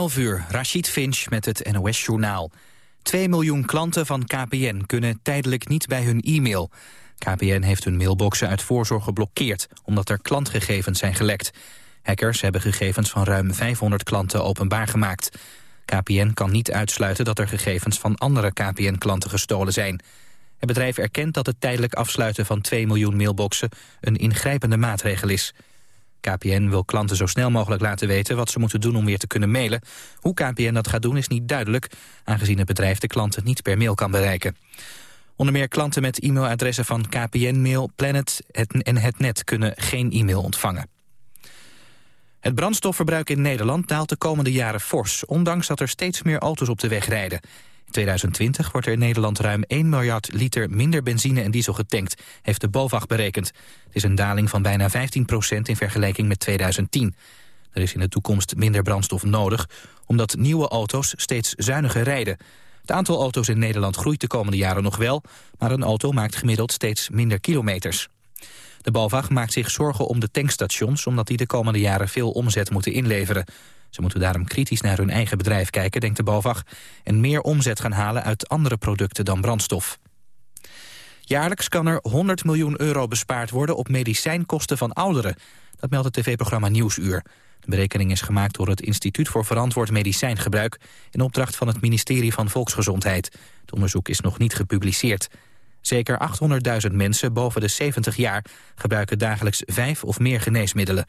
11 uur, Rashid Finch met het NOS-journaal. 2 miljoen klanten van KPN kunnen tijdelijk niet bij hun e-mail. KPN heeft hun mailboxen uit voorzorg geblokkeerd... omdat er klantgegevens zijn gelekt. Hackers hebben gegevens van ruim 500 klanten openbaar gemaakt. KPN kan niet uitsluiten dat er gegevens van andere KPN-klanten gestolen zijn. Het bedrijf erkent dat het tijdelijk afsluiten van 2 miljoen mailboxen... een ingrijpende maatregel is... KPN wil klanten zo snel mogelijk laten weten wat ze moeten doen om weer te kunnen mailen. Hoe KPN dat gaat doen is niet duidelijk, aangezien het bedrijf de klanten niet per mail kan bereiken. Onder meer klanten met e-mailadressen van KPN Mail, Planet en het net kunnen geen e-mail ontvangen. Het brandstofverbruik in Nederland daalt de komende jaren fors... ondanks dat er steeds meer auto's op de weg rijden. In 2020 wordt er in Nederland ruim 1 miljard liter minder benzine en diesel getankt, heeft de BOVAG berekend. Het is een daling van bijna 15 procent in vergelijking met 2010. Er is in de toekomst minder brandstof nodig, omdat nieuwe auto's steeds zuiniger rijden. Het aantal auto's in Nederland groeit de komende jaren nog wel, maar een auto maakt gemiddeld steeds minder kilometers. De BOVAG maakt zich zorgen om de tankstations... omdat die de komende jaren veel omzet moeten inleveren. Ze moeten daarom kritisch naar hun eigen bedrijf kijken, denkt de BOVAG... en meer omzet gaan halen uit andere producten dan brandstof. Jaarlijks kan er 100 miljoen euro bespaard worden op medicijnkosten van ouderen. Dat meldt het tv-programma Nieuwsuur. De berekening is gemaakt door het Instituut voor Verantwoord Medicijngebruik... in opdracht van het ministerie van Volksgezondheid. Het onderzoek is nog niet gepubliceerd. Zeker 800.000 mensen boven de 70 jaar gebruiken dagelijks vijf of meer geneesmiddelen.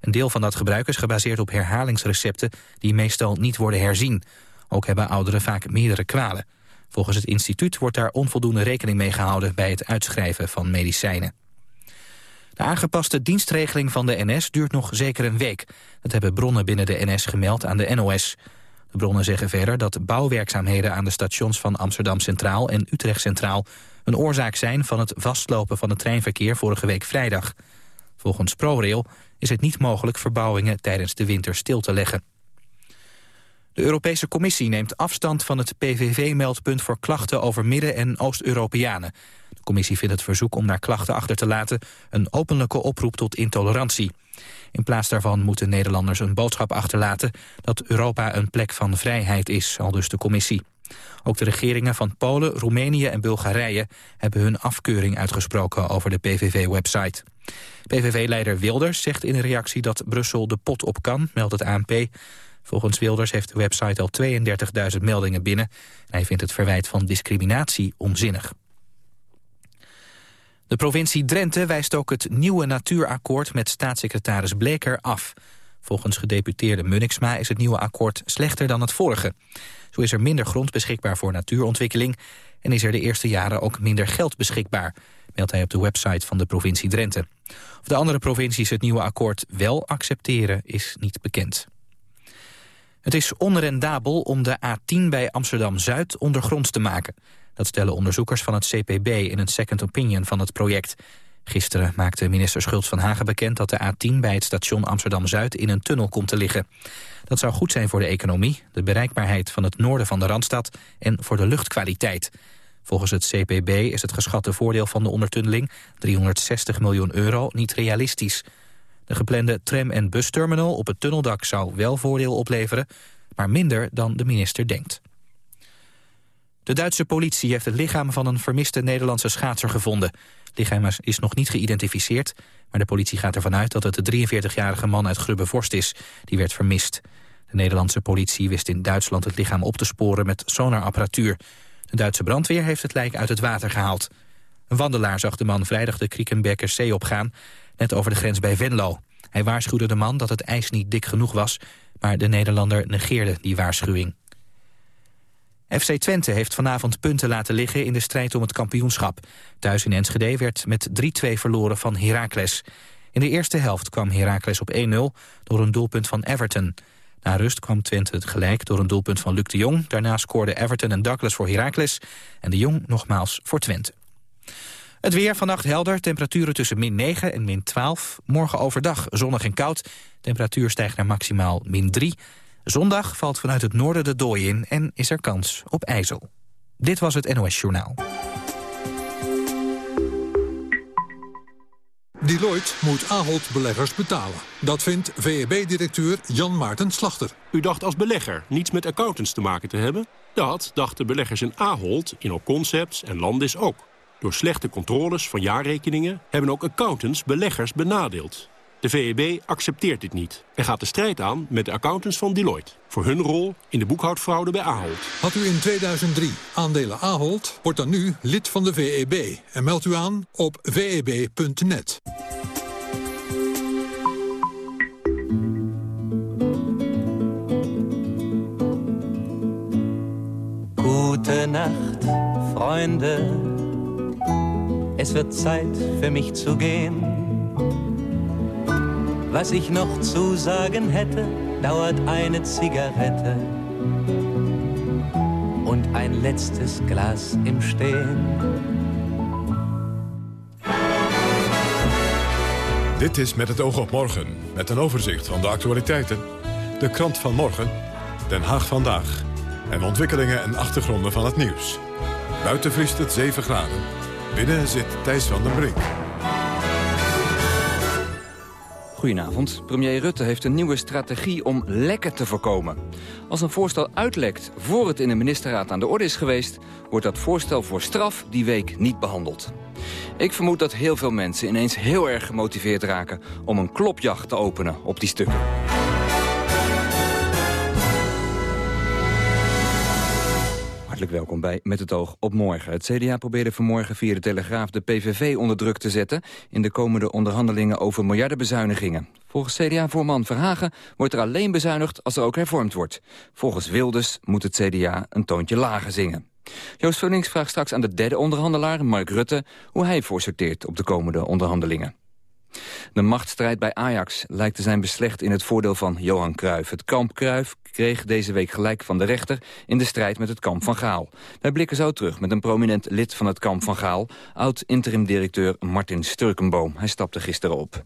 Een deel van dat gebruik is gebaseerd op herhalingsrecepten die meestal niet worden herzien. Ook hebben ouderen vaak meerdere kwalen. Volgens het instituut wordt daar onvoldoende rekening mee gehouden bij het uitschrijven van medicijnen. De aangepaste dienstregeling van de NS duurt nog zeker een week. Dat hebben bronnen binnen de NS gemeld aan de NOS. De bronnen zeggen verder dat bouwwerkzaamheden aan de stations van Amsterdam Centraal en Utrecht Centraal een oorzaak zijn van het vastlopen van het treinverkeer vorige week vrijdag. Volgens ProRail is het niet mogelijk verbouwingen tijdens de winter stil te leggen. De Europese Commissie neemt afstand van het PVV-meldpunt voor klachten over Midden- en Oost-Europeanen. De commissie vindt het verzoek om naar klachten achter te laten een openlijke oproep tot intolerantie. In plaats daarvan moeten Nederlanders een boodschap achterlaten dat Europa een plek van vrijheid is, al dus de commissie. Ook de regeringen van Polen, Roemenië en Bulgarije hebben hun afkeuring uitgesproken over de PVV-website. PVV-leider Wilders zegt in een reactie dat Brussel de pot op kan, meldt het ANP. Volgens Wilders heeft de website al 32.000 meldingen binnen. Hij vindt het verwijt van discriminatie onzinnig. De provincie Drenthe wijst ook het nieuwe natuurakkoord met staatssecretaris Bleker af. Volgens gedeputeerde Munniksma is het nieuwe akkoord slechter dan het vorige. Zo is er minder grond beschikbaar voor natuurontwikkeling... en is er de eerste jaren ook minder geld beschikbaar meldt hij op de website van de provincie Drenthe. Of de andere provincies het nieuwe akkoord wel accepteren, is niet bekend. Het is onrendabel om de A10 bij Amsterdam-Zuid ondergronds te maken. Dat stellen onderzoekers van het CPB in een second opinion van het project. Gisteren maakte minister Schultz van Hagen bekend dat de A10 bij het station Amsterdam-Zuid in een tunnel komt te liggen. Dat zou goed zijn voor de economie, de bereikbaarheid van het noorden van de Randstad en voor de luchtkwaliteit. Volgens het CPB is het geschatte voordeel van de ondertunneling, 360 miljoen euro, niet realistisch. De geplande tram- en busterminal op het tunneldak zou wel voordeel opleveren, maar minder dan de minister denkt. De Duitse politie heeft het lichaam van een vermiste Nederlandse schaatser gevonden. Het lichaam is nog niet geïdentificeerd, maar de politie gaat ervan uit dat het de 43-jarige man uit Grubbevorst is. Die werd vermist. De Nederlandse politie wist in Duitsland het lichaam op te sporen met sonarapparatuur. De Duitse brandweer heeft het lijk uit het water gehaald. Een wandelaar zag de man vrijdag de Kriekenbekker Zee opgaan... net over de grens bij Venlo. Hij waarschuwde de man dat het ijs niet dik genoeg was... maar de Nederlander negeerde die waarschuwing. FC Twente heeft vanavond punten laten liggen in de strijd om het kampioenschap. Thuis in Enschede werd met 3-2 verloren van Heracles. In de eerste helft kwam Heracles op 1-0 door een doelpunt van Everton. Na rust kwam Twente gelijk door een doelpunt van Luc de Jong. Daarna scoorden Everton en Douglas voor Heracles en de Jong nogmaals voor Twente. Het weer vannacht helder, temperaturen tussen min 9 en min 12. Morgen overdag zonnig en koud, temperatuur stijgt naar maximaal min 3. Zondag valt vanuit het noorden de dooi in en is er kans op ijzel. Dit was het NOS Journaal. Deloitte moet Ahold-beleggers betalen. Dat vindt VEB-directeur Jan Maarten Slachter. U dacht als belegger niets met accountants te maken te hebben? Dat dachten beleggers in Ahold, in Concepts en Landis ook. Door slechte controles van jaarrekeningen hebben ook accountants beleggers benadeeld. De VEB accepteert dit niet en gaat de strijd aan met de accountants van Deloitte... voor hun rol in de boekhoudfraude bij Ahold. Had u in 2003 aandelen Ahold, wordt dan nu lid van de VEB... en meldt u aan op veb.net. Gute Nacht, Freunde. Es wird Zeit für mich zu gehen. Was ich noch zu sagen hätte, dauert eine Zigarette und ein letztes Glas im Stehen. Dit is Met het oog op morgen, met een overzicht van de actualiteiten. De krant van morgen, Den Haag vandaag. En ontwikkelingen en achtergronden van het nieuws. Buiten vriest het 7 graden. Binnen zit Thijs van den Brink. Goedenavond. Premier Rutte heeft een nieuwe strategie om lekken te voorkomen. Als een voorstel uitlekt voor het in de ministerraad aan de orde is geweest... wordt dat voorstel voor straf die week niet behandeld. Ik vermoed dat heel veel mensen ineens heel erg gemotiveerd raken... om een klopjacht te openen op die stukken. Welkom bij Met het oog op morgen. Het CDA probeerde vanmorgen via de Telegraaf de PVV onder druk te zetten... in de komende onderhandelingen over miljardenbezuinigingen. Volgens CDA-voorman Verhagen wordt er alleen bezuinigd als er ook hervormd wordt. Volgens Wilders moet het CDA een toontje lager zingen. Joost Vullings vraagt straks aan de derde onderhandelaar, Mark Rutte... hoe hij voorsorteert op de komende onderhandelingen. De machtsstrijd bij Ajax lijkt te zijn beslecht in het voordeel van Johan Cruijff. Het kamp Cruijff kreeg deze week gelijk van de rechter in de strijd met het kamp van Gaal. Wij blikken zo terug met een prominent lid van het kamp van Gaal... oud-interim-directeur Martin Sturkenboom. Hij stapte gisteren op.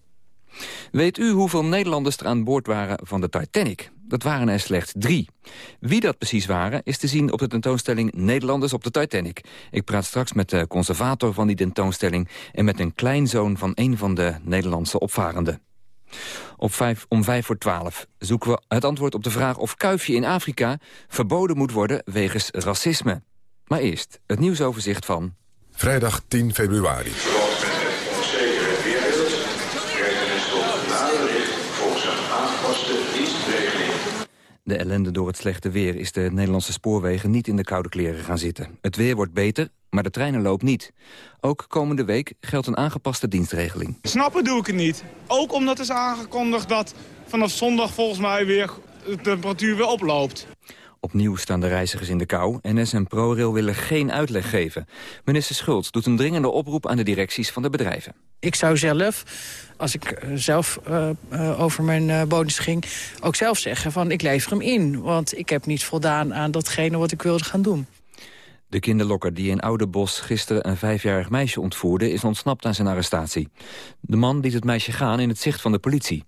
Weet u hoeveel Nederlanders er aan boord waren van de Titanic? Dat waren er slechts drie. Wie dat precies waren, is te zien op de tentoonstelling Nederlanders op de Titanic. Ik praat straks met de conservator van die tentoonstelling... en met een kleinzoon van een van de Nederlandse opvarenden. Op vijf, om vijf voor twaalf zoeken we het antwoord op de vraag... of kuifje in Afrika verboden moet worden wegens racisme. Maar eerst het nieuwsoverzicht van... Vrijdag 10 februari. De ellende door het slechte weer is de Nederlandse spoorwegen niet in de koude kleren gaan zitten. Het weer wordt beter, maar de treinen loopt niet. Ook komende week geldt een aangepaste dienstregeling. Snappen doe ik het niet. Ook omdat is aangekondigd dat vanaf zondag volgens mij weer de temperatuur weer oploopt. Opnieuw staan de reizigers in de kou. NS en ProRail willen geen uitleg geven. Minister Schultz doet een dringende oproep aan de directies van de bedrijven. Ik zou zelf, als ik eh, zelf uh, uh, over mijn uh, bonus ging... ook zelf zeggen van ik lever hem in. Want ik heb niet voldaan aan datgene wat ik wilde gaan doen. De kinderlokker die in Oudebos gisteren een vijfjarig meisje ontvoerde... is ontsnapt aan zijn arrestatie. De man liet het meisje gaan in het zicht van de politie.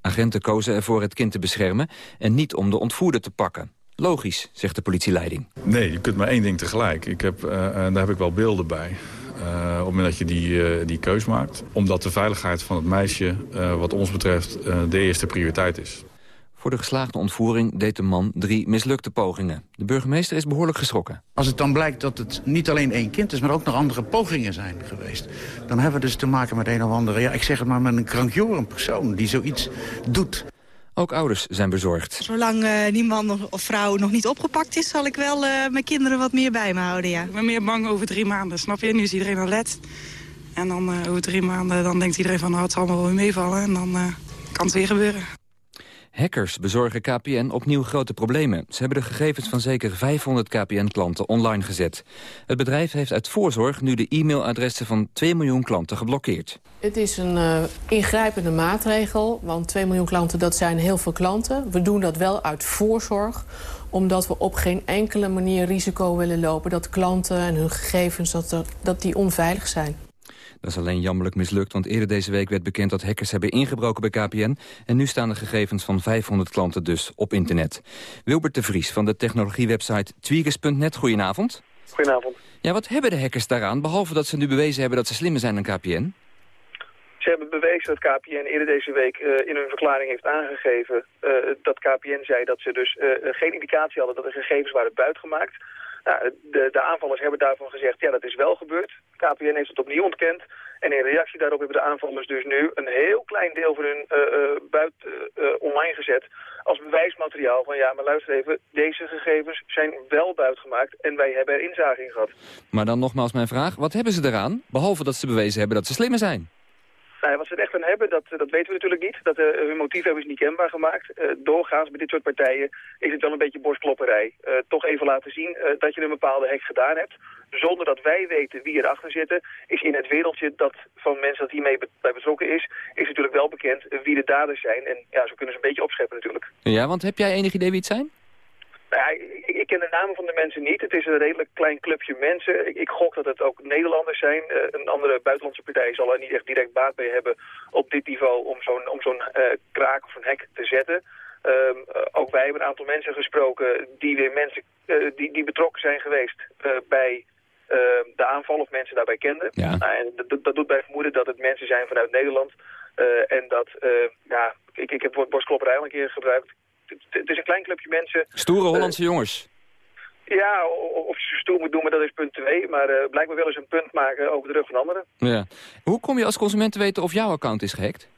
Agenten kozen ervoor het kind te beschermen... en niet om de ontvoerder te pakken. Logisch, zegt de politieleiding. Nee, je kunt maar één ding tegelijk. Ik heb, uh, daar heb ik wel beelden bij. Uh, op het moment dat je die, uh, die keus maakt. Omdat de veiligheid van het meisje wat ons betreft de eerste prioriteit is. Voor de geslaagde ontvoering deed de man drie mislukte pogingen. De burgemeester is behoorlijk geschrokken. Als het dan blijkt dat het niet alleen één kind is... maar ook nog andere pogingen zijn geweest... dan hebben we dus te maken met een of andere... ja, ik zeg het maar met een krankjoren persoon die zoiets doet. Ook ouders zijn bezorgd. Zolang uh, die man of vrouw nog niet opgepakt is... zal ik wel uh, mijn kinderen wat meer bij me houden, ja. Ik ben meer bang over drie maanden, snap je? Nu is iedereen alert. En dan uh, over drie maanden dan denkt iedereen van... nou, het zal allemaal wel meevallen en dan kan het weer gebeuren. Hackers bezorgen KPN opnieuw grote problemen. Ze hebben de gegevens van zeker 500 KPN-klanten online gezet. Het bedrijf heeft uit voorzorg nu de e-mailadressen van 2 miljoen klanten geblokkeerd. Het is een uh, ingrijpende maatregel, want 2 miljoen klanten dat zijn heel veel klanten. We doen dat wel uit voorzorg, omdat we op geen enkele manier risico willen lopen... dat klanten en hun gegevens dat, dat die onveilig zijn. Dat is alleen jammerlijk mislukt, want eerder deze week werd bekend dat hackers hebben ingebroken bij KPN. En nu staan de gegevens van 500 klanten dus op internet. Wilbert de Vries van de technologiewebsite tweakers.net, goedenavond. Goedenavond. Ja, wat hebben de hackers daaraan, behalve dat ze nu bewezen hebben dat ze slimmer zijn dan KPN? Ze hebben bewezen dat KPN eerder deze week in hun verklaring heeft aangegeven dat KPN zei dat ze dus geen indicatie hadden dat er gegevens waren buitgemaakt. Nou, de, de aanvallers hebben daarvan gezegd, ja dat is wel gebeurd. KPN heeft het opnieuw ontkend. En in reactie daarop hebben de aanvallers dus nu een heel klein deel van hun uh, buiten uh, online gezet als bewijsmateriaal van ja, maar luister even, deze gegevens zijn wel buitgemaakt en wij hebben er inzage in gehad. Maar dan nogmaals mijn vraag, wat hebben ze eraan, behalve dat ze bewezen hebben dat ze slimmer zijn? Nou, wat ze er echt aan hebben, dat, dat weten we natuurlijk niet. Dat, uh, hun motief hebben ze niet kenbaar gemaakt. Uh, doorgaans bij dit soort partijen is het wel een beetje borstklopperij. Uh, toch even laten zien dat je een bepaalde hek gedaan hebt. Zonder dat wij weten wie erachter zitten, is in het wereldje dat van mensen dat hiermee bij betrokken is, is natuurlijk wel bekend wie de daders zijn. En ja, zo kunnen ze een beetje opscheppen natuurlijk. Ja, want heb jij enig idee wie het zijn? Nou ik, ken de namen van de mensen niet. Het is een redelijk klein clubje mensen. Ik, ik gok dat het ook Nederlanders zijn. Uh, een andere buitenlandse partij zal er niet echt direct baat bij hebben op dit niveau om zo'n om zo'n uh, kraak of een hek te zetten. Um, uh, ook wij hebben een aantal mensen gesproken die weer mensen die, die betrokken zijn geweest bij ehm, de aanval of mensen daarbij kenden. Ja. Nou, en dat, dat doet bij vermoeden dat het mensen zijn vanuit Nederland. en dat, ja, ik, ik heb het woord borstklopperij al een keer gebruikt het is een klein clubje mensen. Stoere Hollandse jongens. Ja, of je ze stoer moet doen, maar dat is punt 2. Maar uh, blijkbaar willen ze een punt maken over de rug van anderen. Ja. Hoe kom je als consument te weten of jouw account is gehackt?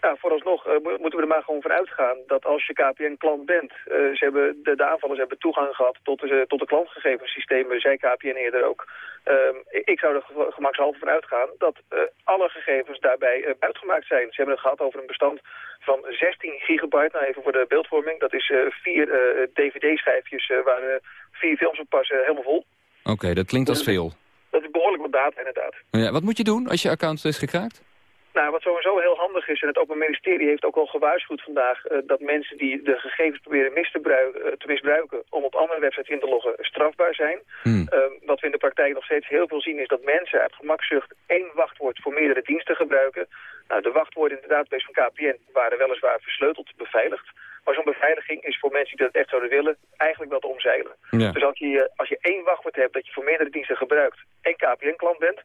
Ja, vooralsnog uh, moeten we er maar gewoon van uitgaan dat als je KPN-klant bent... Uh, ze hebben, de, de, aanvallers hebben toegang gehad tot de, tot de klantgegevenssystemen, zei KPN eerder ook. Uh, ik zou er gemakshalve van uitgaan dat alle gegevens daarbij uitgemaakt zijn. Ze hebben het gehad over een bestand van 16 gigabyte. Nou, even voor de beeldvorming. Dat is vier dvd-schijfjes waar vier films op passen, helemaal vol. Oké, okay, dat klinkt als veel. Dat is behoorlijk wat data, inderdaad. Ja, wat moet je doen als je account is gekraakt? Nou, wat sowieso heel handig is, en het Openbaar Ministerie heeft ook al gewaarschuwd vandaag... Uh, dat mensen die de gegevens proberen mis te, uh, te, misbruiken om op andere websites in te loggen strafbaar zijn. Hmm. Uh, wat we in de praktijk nog steeds heel veel zien is dat mensen uit gemakzucht één wachtwoord voor meerdere diensten gebruiken. Nou, de wachtwoorden in de database van KPN waren weliswaar versleuteld beveiligd. Maar zo'n beveiliging is voor mensen die dat echt zouden willen eigenlijk wel te omzeilen. Ja. Dus als je, als je één wachtwoord hebt dat je voor meerdere diensten gebruikt en KPN-klant bent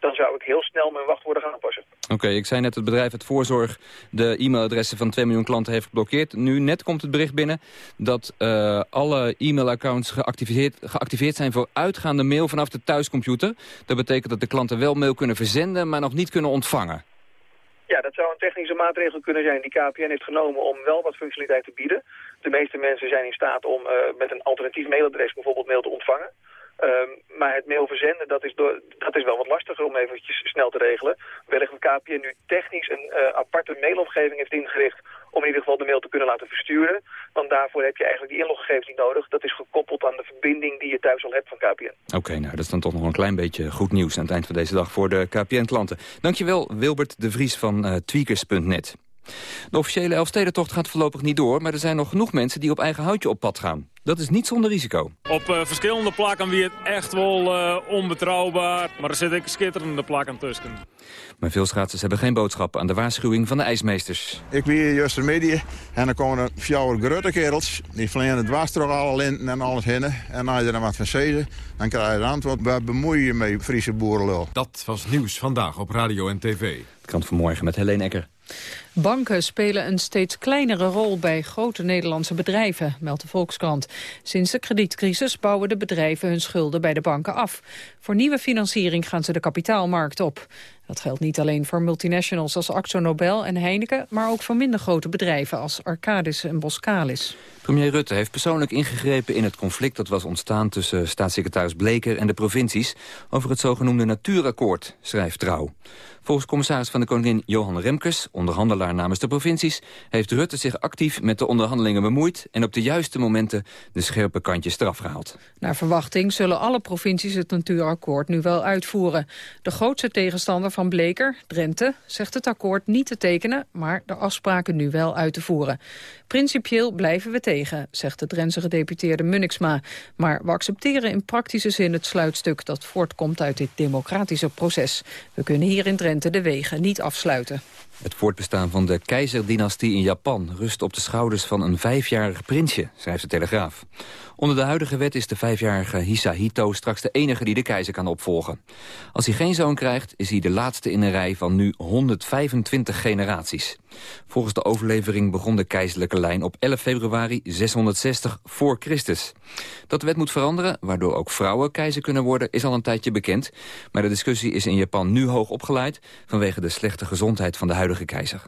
dan zou ik heel snel mijn wachtwoorden gaan aanpassen. Oké, okay, ik zei net het bedrijf het Voorzorg de e-mailadressen van 2 miljoen klanten heeft geblokkeerd. Nu net komt het bericht binnen dat uh, alle e-mailaccounts geactiveerd, geactiveerd zijn voor uitgaande mail vanaf de thuiscomputer. Dat betekent dat de klanten wel mail kunnen verzenden, maar nog niet kunnen ontvangen. Ja, dat zou een technische maatregel kunnen zijn die KPN heeft genomen om wel wat functionaliteit te bieden. De meeste mensen zijn in staat om uh, met een alternatief mailadres bijvoorbeeld mail te ontvangen. Um, maar het mail verzenden, dat is, door, dat is wel wat lastiger om eventjes snel te regelen. Wellicht KPN nu technisch een uh, aparte mailomgeving heeft ingericht om in ieder geval de mail te kunnen laten versturen. Want daarvoor heb je eigenlijk die inloggegevens niet nodig. Dat is gekoppeld aan de verbinding die je thuis al hebt van KPN. Oké, nou dat is dan toch nog een klein beetje goed nieuws aan het eind van deze dag voor de KPN-klanten. Dankjewel Wilbert de Vries van uh, tweakers.net. De officiële Elfstedentocht gaat voorlopig niet door... maar er zijn nog genoeg mensen die op eigen houtje op pad gaan. Dat is niet zonder risico. Op uh, verschillende plakken weer het echt wel uh, onbetrouwbaar. Maar er zitten schitterende plakken tussen. Maar veel schaatsers hebben geen boodschap aan de waarschuwing van de ijsmeesters. Ik weer juist de media en dan komen er vier grote kerels. Die vliegen dwars door alle linten en alles heen. En als je er dan wat van zeggen, dan krijg je het antwoord... waar bemoei je mee, Friese boerenlul. Dat was nieuws vandaag op radio en tv. Het krant vanmorgen met Helene Ecker. Banken spelen een steeds kleinere rol bij grote Nederlandse bedrijven, meldt de Volkskrant. Sinds de kredietcrisis bouwen de bedrijven hun schulden bij de banken af. Voor nieuwe financiering gaan ze de kapitaalmarkt op. Dat geldt niet alleen voor multinationals als Axo Nobel en Heineken... maar ook voor minder grote bedrijven als Arcadis en Boskalis. Premier Rutte heeft persoonlijk ingegrepen in het conflict... dat was ontstaan tussen staatssecretaris Bleker en de provincies... over het zogenoemde Natuurakkoord, schrijft Trouw. Volgens commissaris van de Koningin Johan Remkes, onderhandelaar namens de provincies... heeft Rutte zich actief met de onderhandelingen bemoeid... en op de juiste momenten de scherpe kantjes eraf gehaald. Naar verwachting zullen alle provincies het Natuurakkoord nu wel uitvoeren. De grootste tegenstander van Bleker, Drenthe, zegt het akkoord niet te tekenen... maar de afspraken nu wel uit te voeren. Principieel blijven we tegen, zegt de Drentse gedeputeerde Munniksma. Maar we accepteren in praktische zin het sluitstuk... dat voortkomt uit dit democratische proces. We kunnen hier in Drenthe de wegen niet afsluiten. Het voortbestaan van de keizerdynastie in Japan rust op de schouders van een vijfjarig prinsje, schrijft de Telegraaf. Onder de huidige wet is de vijfjarige Hisahito straks de enige die de keizer kan opvolgen. Als hij geen zoon krijgt, is hij de laatste in een rij van nu 125 generaties. Volgens de overlevering begon de keizerlijke lijn op 11 februari 660 voor Christus. Dat de wet moet veranderen, waardoor ook vrouwen keizer kunnen worden, is al een tijdje bekend. Maar de discussie is in Japan nu hoog opgeleid vanwege de slechte gezondheid van de huidige keizer.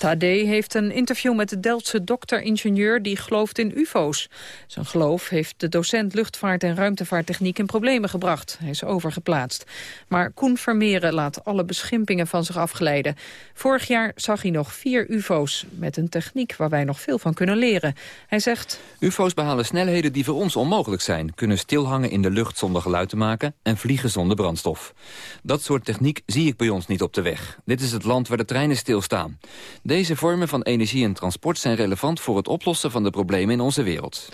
AD heeft een interview met de Delftse dokter-ingenieur die gelooft in ufo's. Zijn geloof heeft de docent luchtvaart en ruimtevaarttechniek in problemen gebracht. Hij is overgeplaatst. Maar Koen Vermeeren laat alle beschimpingen van zich afglijden. Vorig jaar zag hij nog vier ufo's met een techniek waar wij nog veel van kunnen leren. Hij zegt... Ufo's behalen snelheden die voor ons onmogelijk zijn. Kunnen stilhangen in de lucht zonder geluid te maken en vliegen zonder brandstof. Dat soort techniek zie ik bij ons niet op de weg. Dit is het land waar de treinen stilstaan. Deze vormen van energie en transport zijn relevant voor het oplossen van de problemen in onze wereld.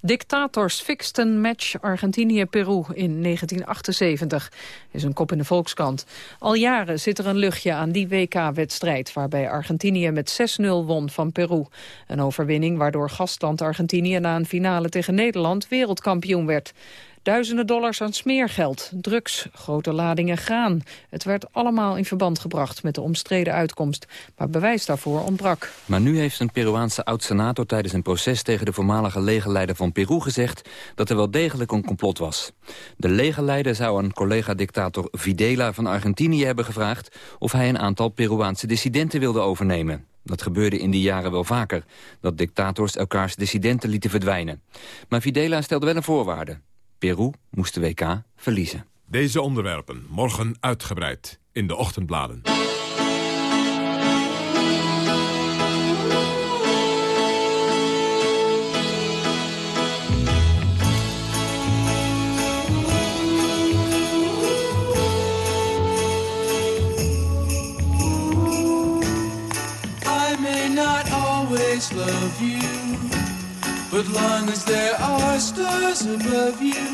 Dictators fixten match Argentinië-Peru in 1978. is een kop in de Volkskrant. Al jaren zit er een luchtje aan die WK-wedstrijd... waarbij Argentinië met 6-0 won van Peru. Een overwinning waardoor gastland Argentinië... na een finale tegen Nederland wereldkampioen werd. Duizenden dollars aan smeergeld, drugs, grote ladingen graan. Het werd allemaal in verband gebracht met de omstreden uitkomst. Maar bewijs daarvoor ontbrak. Maar nu heeft een Peruaanse oud-senator tijdens een proces... tegen de voormalige legerleider van Peru gezegd... dat er wel degelijk een complot was. De legerleider zou een collega-dictator Videla van Argentinië hebben gevraagd... of hij een aantal Peruaanse dissidenten wilde overnemen. Dat gebeurde in die jaren wel vaker, dat dictators elkaars dissidenten lieten verdwijnen. Maar Videla stelde wel een voorwaarde. Peru moest de WK verliezen. Deze onderwerpen morgen uitgebreid in de ochtendbladen. I may not always love you But long as there are stars above you,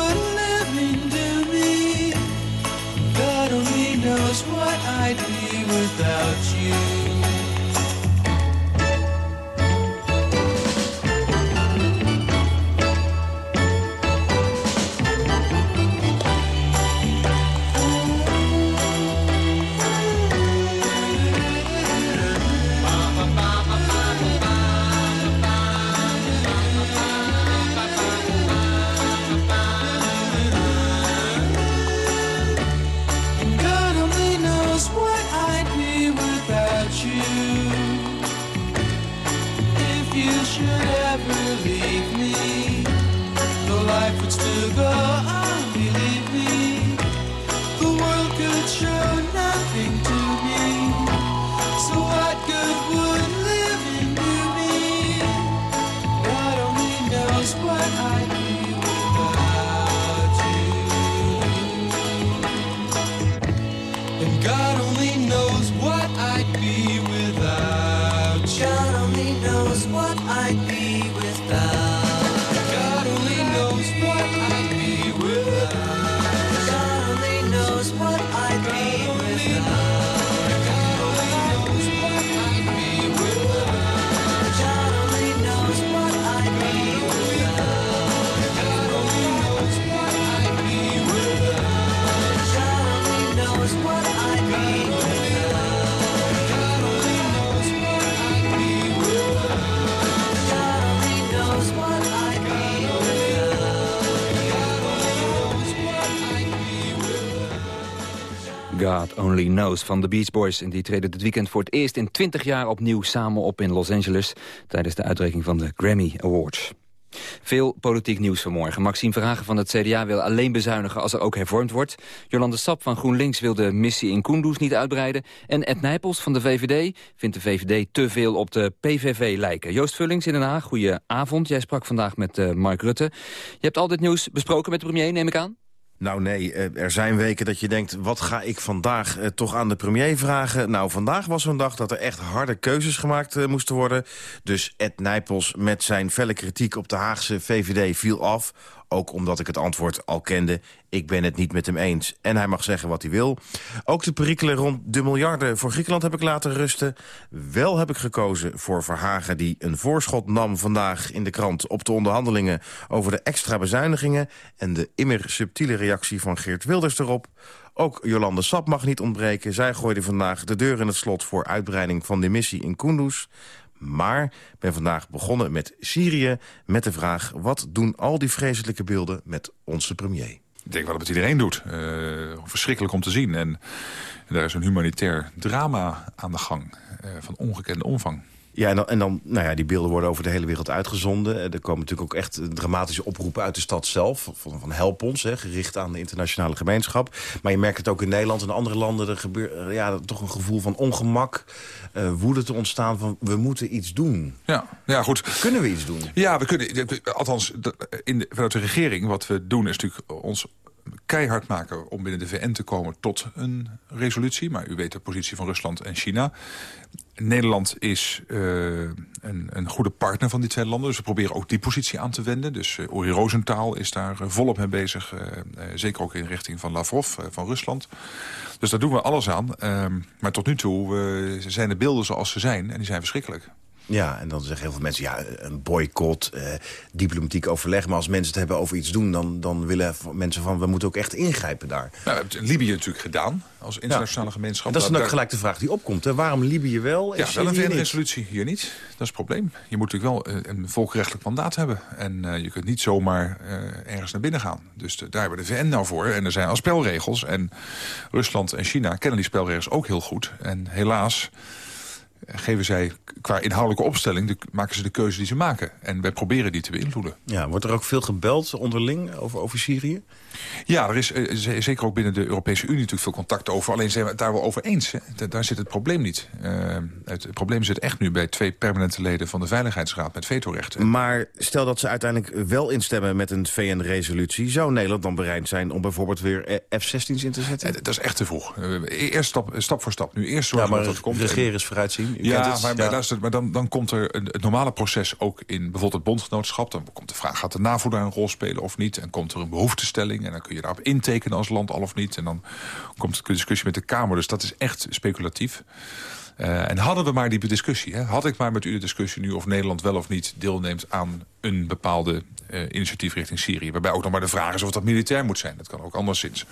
what I'd be without. God Only Knows van de Beach Boys. En die treden dit weekend voor het eerst in 20 jaar opnieuw samen op in Los Angeles... tijdens de uitreiking van de Grammy Awards. Veel politiek nieuws vanmorgen. Maxime Verhagen van het CDA wil alleen bezuinigen als er ook hervormd wordt. Jolande Sap van GroenLinks wil de missie in Kunduz niet uitbreiden. En Ed Nijpels van de VVD vindt de VVD te veel op de PVV lijken. Joost Vullings in Den Haag, goeie avond. Jij sprak vandaag met uh, Mark Rutte. Je hebt al dit nieuws besproken met de premier, neem ik aan? Nou nee, eh, er zijn weken dat je denkt... wat ga ik vandaag eh, toch aan de premier vragen? Nou, vandaag was zo'n dag dat er echt harde keuzes gemaakt eh, moesten worden. Dus Ed Nijpels met zijn felle kritiek op de Haagse VVD viel af. Ook omdat ik het antwoord al kende. Ik ben het niet met hem eens. En hij mag zeggen wat hij wil. Ook de perikelen rond de miljarden voor Griekenland heb ik laten rusten. Wel heb ik gekozen voor Verhagen die een voorschot nam vandaag in de krant... op de onderhandelingen over de extra bezuinigingen... en de immer subtiele reactie van Geert Wilders erop. Ook Jolande Sap mag niet ontbreken. Zij gooide vandaag de deur in het slot voor uitbreiding van de missie in Kunduz. Maar ben vandaag begonnen met Syrië met de vraag... wat doen al die vreselijke beelden met onze premier? Ik denk wel dat het iedereen doet. Uh, verschrikkelijk om te zien. En, daar is een humanitair drama aan de gang uh, van ongekende omvang. Ja, en dan, en dan, nou ja, die beelden worden over de hele wereld uitgezonden. Er komen natuurlijk ook echt dramatische oproepen uit de stad zelf. Van, van help ons, hè, gericht aan de internationale gemeenschap. Maar je merkt het ook in Nederland en andere landen. Er gebeurt ja, toch een gevoel van ongemak. Uh, woede te ontstaan van we moeten iets doen. Ja, ja, goed. Kunnen we iets doen? Ja, we kunnen. Althans, in de, vanuit de regering, wat we doen is natuurlijk ons keihard maken om binnen de VN te komen tot een resolutie. Maar u weet de positie van Rusland en China. Nederland is uh, een, een, goede partner van die twee landen. Dus we proberen ook die positie aan te wenden. Dus uh, Uri Rosenthal is daar uh, volop mee bezig. zeker ook in richting van Lavrov van Rusland. Dus daar doen we alles aan. Ehm, maar tot nu toe zijn de beelden zoals ze zijn. En die zijn verschrikkelijk. Ja, en dan zeggen heel veel mensen, ja, een boycott, eh, diplomatiek overleg. Maar als mensen het hebben over iets doen, dan, dan willen mensen van... we moeten ook echt ingrijpen daar. Nou, Libië natuurlijk gedaan, als internationale ja. gemeenschap. En dat is dan ook gelijk de vraag die opkomt. Hè? Waarom Libië wel Ja, wel een VN-resolutie hier niet. Dat is het probleem. Je moet natuurlijk wel een volkrechtelijk mandaat hebben. En uh, je kunt niet zomaar uh, ergens naar binnen gaan. Dus de, daar hebben we de VN nou voor. En er zijn al spelregels. En Rusland en China kennen die spelregels ook heel goed. En helaas geven zij qua inhoudelijke opstelling... De, maken ze de keuze die ze maken. En wij proberen die te beïnvloeden. Ja, wordt er ook veel gebeld onderling over, over Syrië? Ja, er is uh, zeker ook binnen de Europese Unie natuurlijk veel contact over. Alleen zijn we het daar wel over eens. Hè. Daar zit het probleem niet. Uh, het, het, probleem zit echt nu bij twee permanente leden van de Veiligheidsraad met vetorechten. Maar stel dat ze uiteindelijk wel instemmen met een VN-resolutie... zou Nederland dan bereid zijn om bijvoorbeeld weer F-16's in te zetten? Uh, dat is echt te vroeg. eerst stap, stap voor stap. Nu eerst zorgen ja, maar dat het komt. regeren is vooruitzien. U ja, maar, maar, luister, maar dan, dan komt er een, het normale proces ook in bijvoorbeeld het bondgenootschap. Dan komt de vraag, gaat de NAVO daar een rol spelen of niet? En komt er een behoeftestelling en dan kun je daarop intekenen als land al of niet. En dan komt de discussie met de Kamer. Dus dat is echt speculatief. Uh, en hadden we maar die discussie. Hè? Had ik maar met u de discussie nu of Nederland wel of niet deelneemt aan een bepaalde uh, initiatief richting Syrië. Waarbij ook nog maar de vraag is of dat militair moet zijn. Dat kan ook anderszins.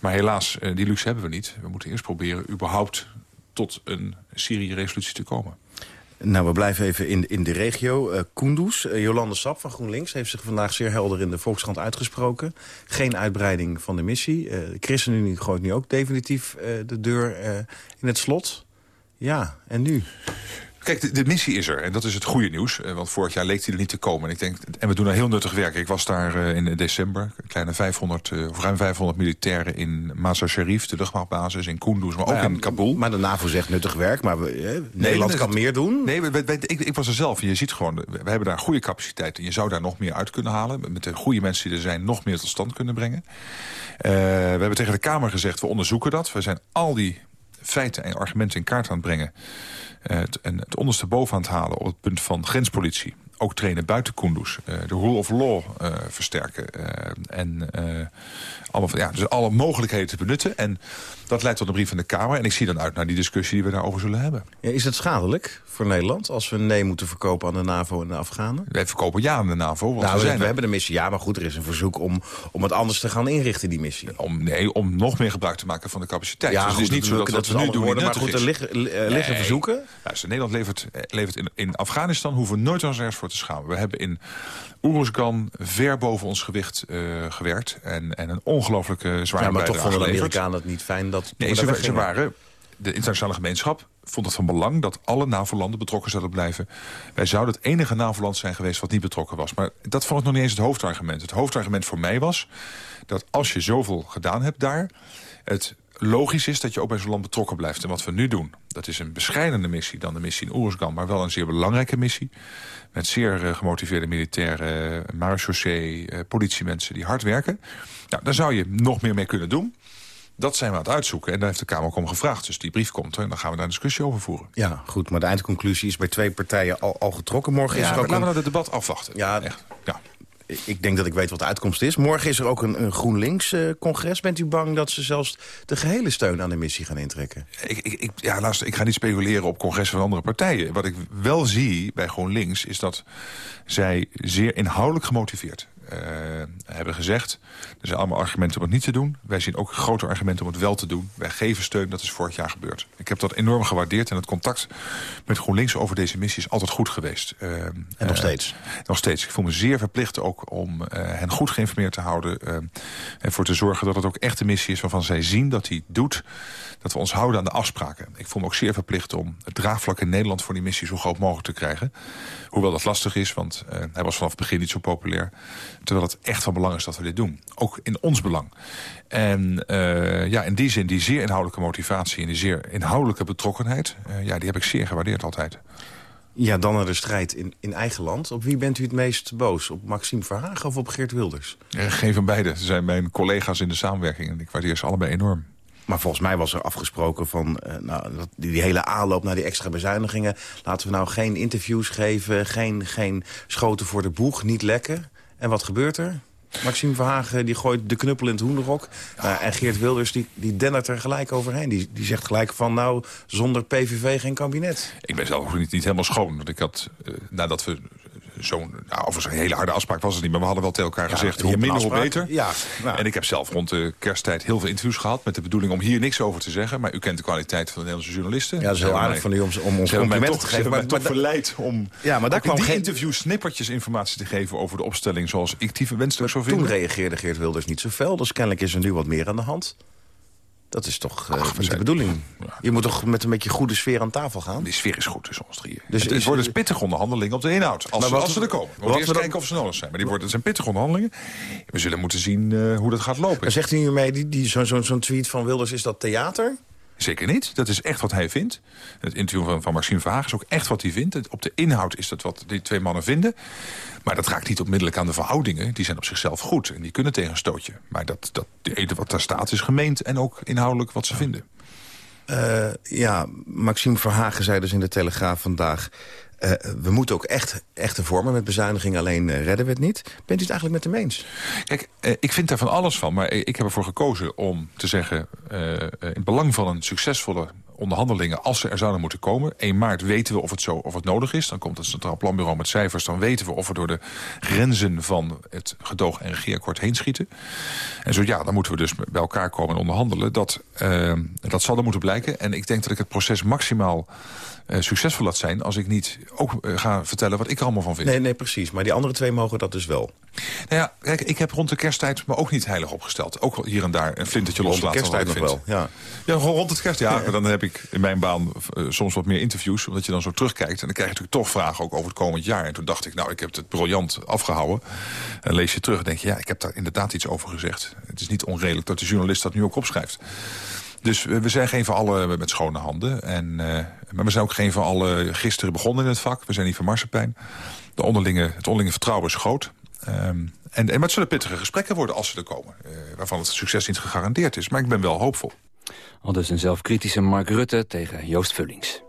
Maar helaas, uh, die luxe hebben we niet. We moeten eerst proberen überhaupt tot een Syrië-resolutie te komen. Nou, we blijven even in, in de regio. Uh, Kunduz, uh, Jolande Sap van GroenLinks heeft zich vandaag zeer helder in de Volkskrant uitgesproken. Geen uitbreiding van de missie. Uh, de ChristenUnie gooit nu ook definitief de deur in het slot. Ja, en nu? Kijk, de, de, missie is er. En dat is het goede nieuws. Want vorig jaar leek die er niet te komen. En, ik denk, en we doen daar heel nuttig werk. Ik was daar uh, in december. Een kleine 500, uh, of ruim 500 militairen in Mazar Sharif. De luchtmachtbasis in Kunduz. Maar ook nou ja, in Kabul. Maar de NAVO zegt nuttig werk. Maar we, eh, Nederland nee, kan meer doen. Nee, ik, ik, was er zelf. En je ziet gewoon, we hebben daar goede capaciteit. En je zou daar nog meer uit kunnen halen. Met de goede mensen die er zijn, nog meer tot stand kunnen brengen. we hebben tegen de Kamer gezegd, we onderzoeken dat. We zijn al die feiten en argumenten in kaart aan het brengen. Uh, het, en het onderste boven aan het halen op het punt van grenspolitie. Ook trainen buiten Kunduz. Uh, de rule of law uh, versterken. en ja, dus alle mogelijkheden te benutten. En dat leidt tot een brief van de Kamer. En ik zie dan uit naar die discussie die we daarover zullen hebben. Ja, is het schadelijk voor Nederland als we nee moeten verkopen aan de NAVO en de Afghanen? Wij verkopen ja aan de NAVO. Want nou, we, zijn we hebben de missie. Ja, maar goed, er is een verzoek om, om het anders te gaan inrichten, die missie. Om, nee, om nog meer gebruik te maken van de capaciteit. Ja, dus goed, het is niet zo dat, dat we nu doen worden, Maar goed, er liggen, liggen nee. verzoeken. Luister, Nederland levert, levert in, in Afghanistan hoeven we nooit ergens voor te schamen. We hebben in Oeruzgan ver boven ons gewicht uh, gewerkt. En, en een ongelooflijke zware Ja, maar toch vonden de. Amerikanen het niet fijn dat... Nee, ze, ze waren... De internationale gemeenschap vond het van belang dat alle NAVO-landen betrokken zouden blijven. Wij zouden het enige NAVO-land zijn geweest wat niet betrokken was. Maar dat vond ik nog niet eens het hoofdargument. Het hoofdargument voor mij was dat als je zoveel gedaan hebt daar... het logisch is dat je ook bij zo'n land betrokken blijft. En wat we nu doen, dat is een bescheidende missie dan de missie in Oeruzgan... maar wel een zeer belangrijke missie. Met zeer eh, gemotiveerde militairen, uh, marechaussee, uh, politiemensen die hard werken. Nou, daar zou je nog meer mee kunnen doen. Dat zijn we aan het uitzoeken. En daar heeft de Kamer ook om gevraagd. Dus die brief komt er en dan gaan we daar een discussie over voeren. Ja, goed. Maar de eindconclusie is bij twee partijen al, al getrokken. Morgen ja, is er ook laten we nou het debat afwachten. Ja, Echt. ja. Ik denk dat ik weet wat de uitkomst is. Morgen is er ook een, een GroenLinks-congres. Bent u bang dat ze zelfs de gehele steun aan de missie gaan intrekken? Ik, ik, ja, luister, ik ga niet speculeren op congressen van andere partijen. Wat ik wel zie bij GroenLinks is dat zij zeer inhoudelijk gemotiveerd hebben gezegd... er zijn allemaal argumenten om het niet te doen. Wij zien ook grote argumenten om het wel te doen. Wij geven steun, dat is vorig jaar gebeurd. Ik heb dat enorm gewaardeerd en het contact met GroenLinks over deze missie is altijd goed geweest. Uh, en nog steeds? Uh, nog steeds. Ik voel me zeer verplicht ook om hen goed geïnformeerd te houden... en ervoor te zorgen dat het ook echt een missie is waarvan zij zien dat hij doet... dat we ons houden aan de afspraken. Ik voel me ook zeer verplicht om het draagvlak in Nederland... voor die missie zo groot mogelijk te krijgen. Hoewel dat lastig is, want hij was vanaf het begin niet zo populair. Terwijl het echt van belang is dat we dit doen. Ook in ons belang. En uh, ja, in die zin, die zeer inhoudelijke motivatie... en die zeer inhoudelijke betrokkenheid... Uh, ja, die heb ik zeer gewaardeerd altijd. Ja, dan naar de strijd in, in eigen land. Op wie bent u het meest boos? Op Maxime Verhagen of op Geert Wilders? Ja, geen van beide. Ze zijn mijn collega's in de samenwerking... en ik waardeer ze allebei enorm. Maar volgens mij was er afgesproken van uh, nou, die, die hele aanloop naar die extra bezuinigingen. Laten we nou geen interviews geven, geen, geen schoten voor de boeg, niet lekker. En wat gebeurt er? Maxime Verhagen die gooit de knuppel in het. Uh, en Geert Wilders die, die dennert er gelijk overheen. Die, die zegt gelijk van nou, zonder PVV geen kabinet. Ik ben zelf niet, niet helemaal schoon. Want ik had, uh, nadat we zo'n nou, over zo'n hele harde afspraak was het niet. Maar we hadden wel tegen elkaar Ja, gezegd, hoe een minder, hoe beter. Ja, nou. En ik heb zelf rond de kersttijd heel veel interviews gehad... met de bedoeling om hier niks over te zeggen. Maar u kent de kwaliteit van de Nederlandse journalisten. Ja, dat is heel aardig van u om, om ons complimenten te geven. Maar, toch verleid om Ja, maar daar kwam die geen- interviews snippertjes informatie te geven... over de opstelling zoals ik die wenselijk zou toen vinden. reageerde Geert Wilders niet zo fel. Dus kennelijk is er nu wat meer aan de hand. Dat is toch eh, niet de bedoeling? Je moet toch met een beetje goede sfeer aan tafel gaan? Die sfeer is goed tussen ons drieën. Dus het, is- het worden dus pittige onderhandelingen op de inhoud. Als, ze, wat- als ze er komen. We moeten eerst we dan- kijken of ze nodig zijn. Maar die worden, het zijn pittige onderhandelingen. We zullen moeten zien eh, hoe dat gaat lopen. Maar zegt u hiermee, die, die, zo'n zo'n tweet van Wilders, is dat theater? Zeker niet. Dat is echt wat hij vindt. Het interview van, van Maxime Verhagen is ook echt wat hij vindt. Op de inhoud is dat wat die twee mannen vinden. Maar dat raakt niet onmiddellijk aan de verhoudingen. Die zijn op zichzelf goed en die kunnen tegen een stootje. Maar dat, dat wat daar staat is gemeend en ook inhoudelijk wat ze vinden. Eh, ja, Maxime Verhagen zei dus in de Telegraaf vandaag... eh, we moeten ook echt, echte vormen met bezuiniging, alleen eh, redden we het niet. Bent u het eigenlijk met hem eens? Kijk, eh, ik vind daar van alles van. Maar ik heb ervoor gekozen om te zeggen... in het belang van een succesvolle onderhandelingen... als ze er zouden moeten komen. 1 maart weten we of het, zo, of het nodig is. Dan komt het Centraal Planbureau met cijfers. Dan weten we of we door de grenzen van het gedoog- en regeerakkoord heen schieten. En zo ja, dan moeten we dus bij elkaar komen en onderhandelen. Dat, dat zal er moeten blijken. En ik denk dat ik het proces maximaal succesvol laat zijn... als ik niet ook eh, ga vertellen wat ik er allemaal van vind. Nee, nee, precies. Maar die andere twee mogen dat dus wel. Nou ja, kijk, ik heb rond de kersttijd me ook niet heilig opgesteld. Ook hier en daar een flintertje Rond de loslaten. kersttijd nog wel, ja. Ja, gewoon rond het kerstjaar. Maar dan heb ik in mijn baan eh, soms wat meer interviews. Omdat je dan zo terugkijkt. En dan krijg je natuurlijk toch vragen ook over het komend jaar. En toen dacht ik, nou, ik heb het briljant afgehouden. En lees je terug en denk je, ja, ik heb daar inderdaad iets over gezegd. Het is niet onredelijk dat de journalist dat nu ook opschrijft. Dus eh, we zijn geen van allen met schone handen. En, eh, maar we zijn ook geen van allen gisteren begonnen in het vak. We zijn niet van marsepein. De onderlinge, het onderlinge vertrouwen is groot. Ehm, en, en, maar het zullen pittige gesprekken worden als ze er komen. eh, waarvan het succes niet gegarandeerd is. Maar ik ben wel hoopvol. Al dus een zelfkritische Mark Rutte tegen Joost Vullings.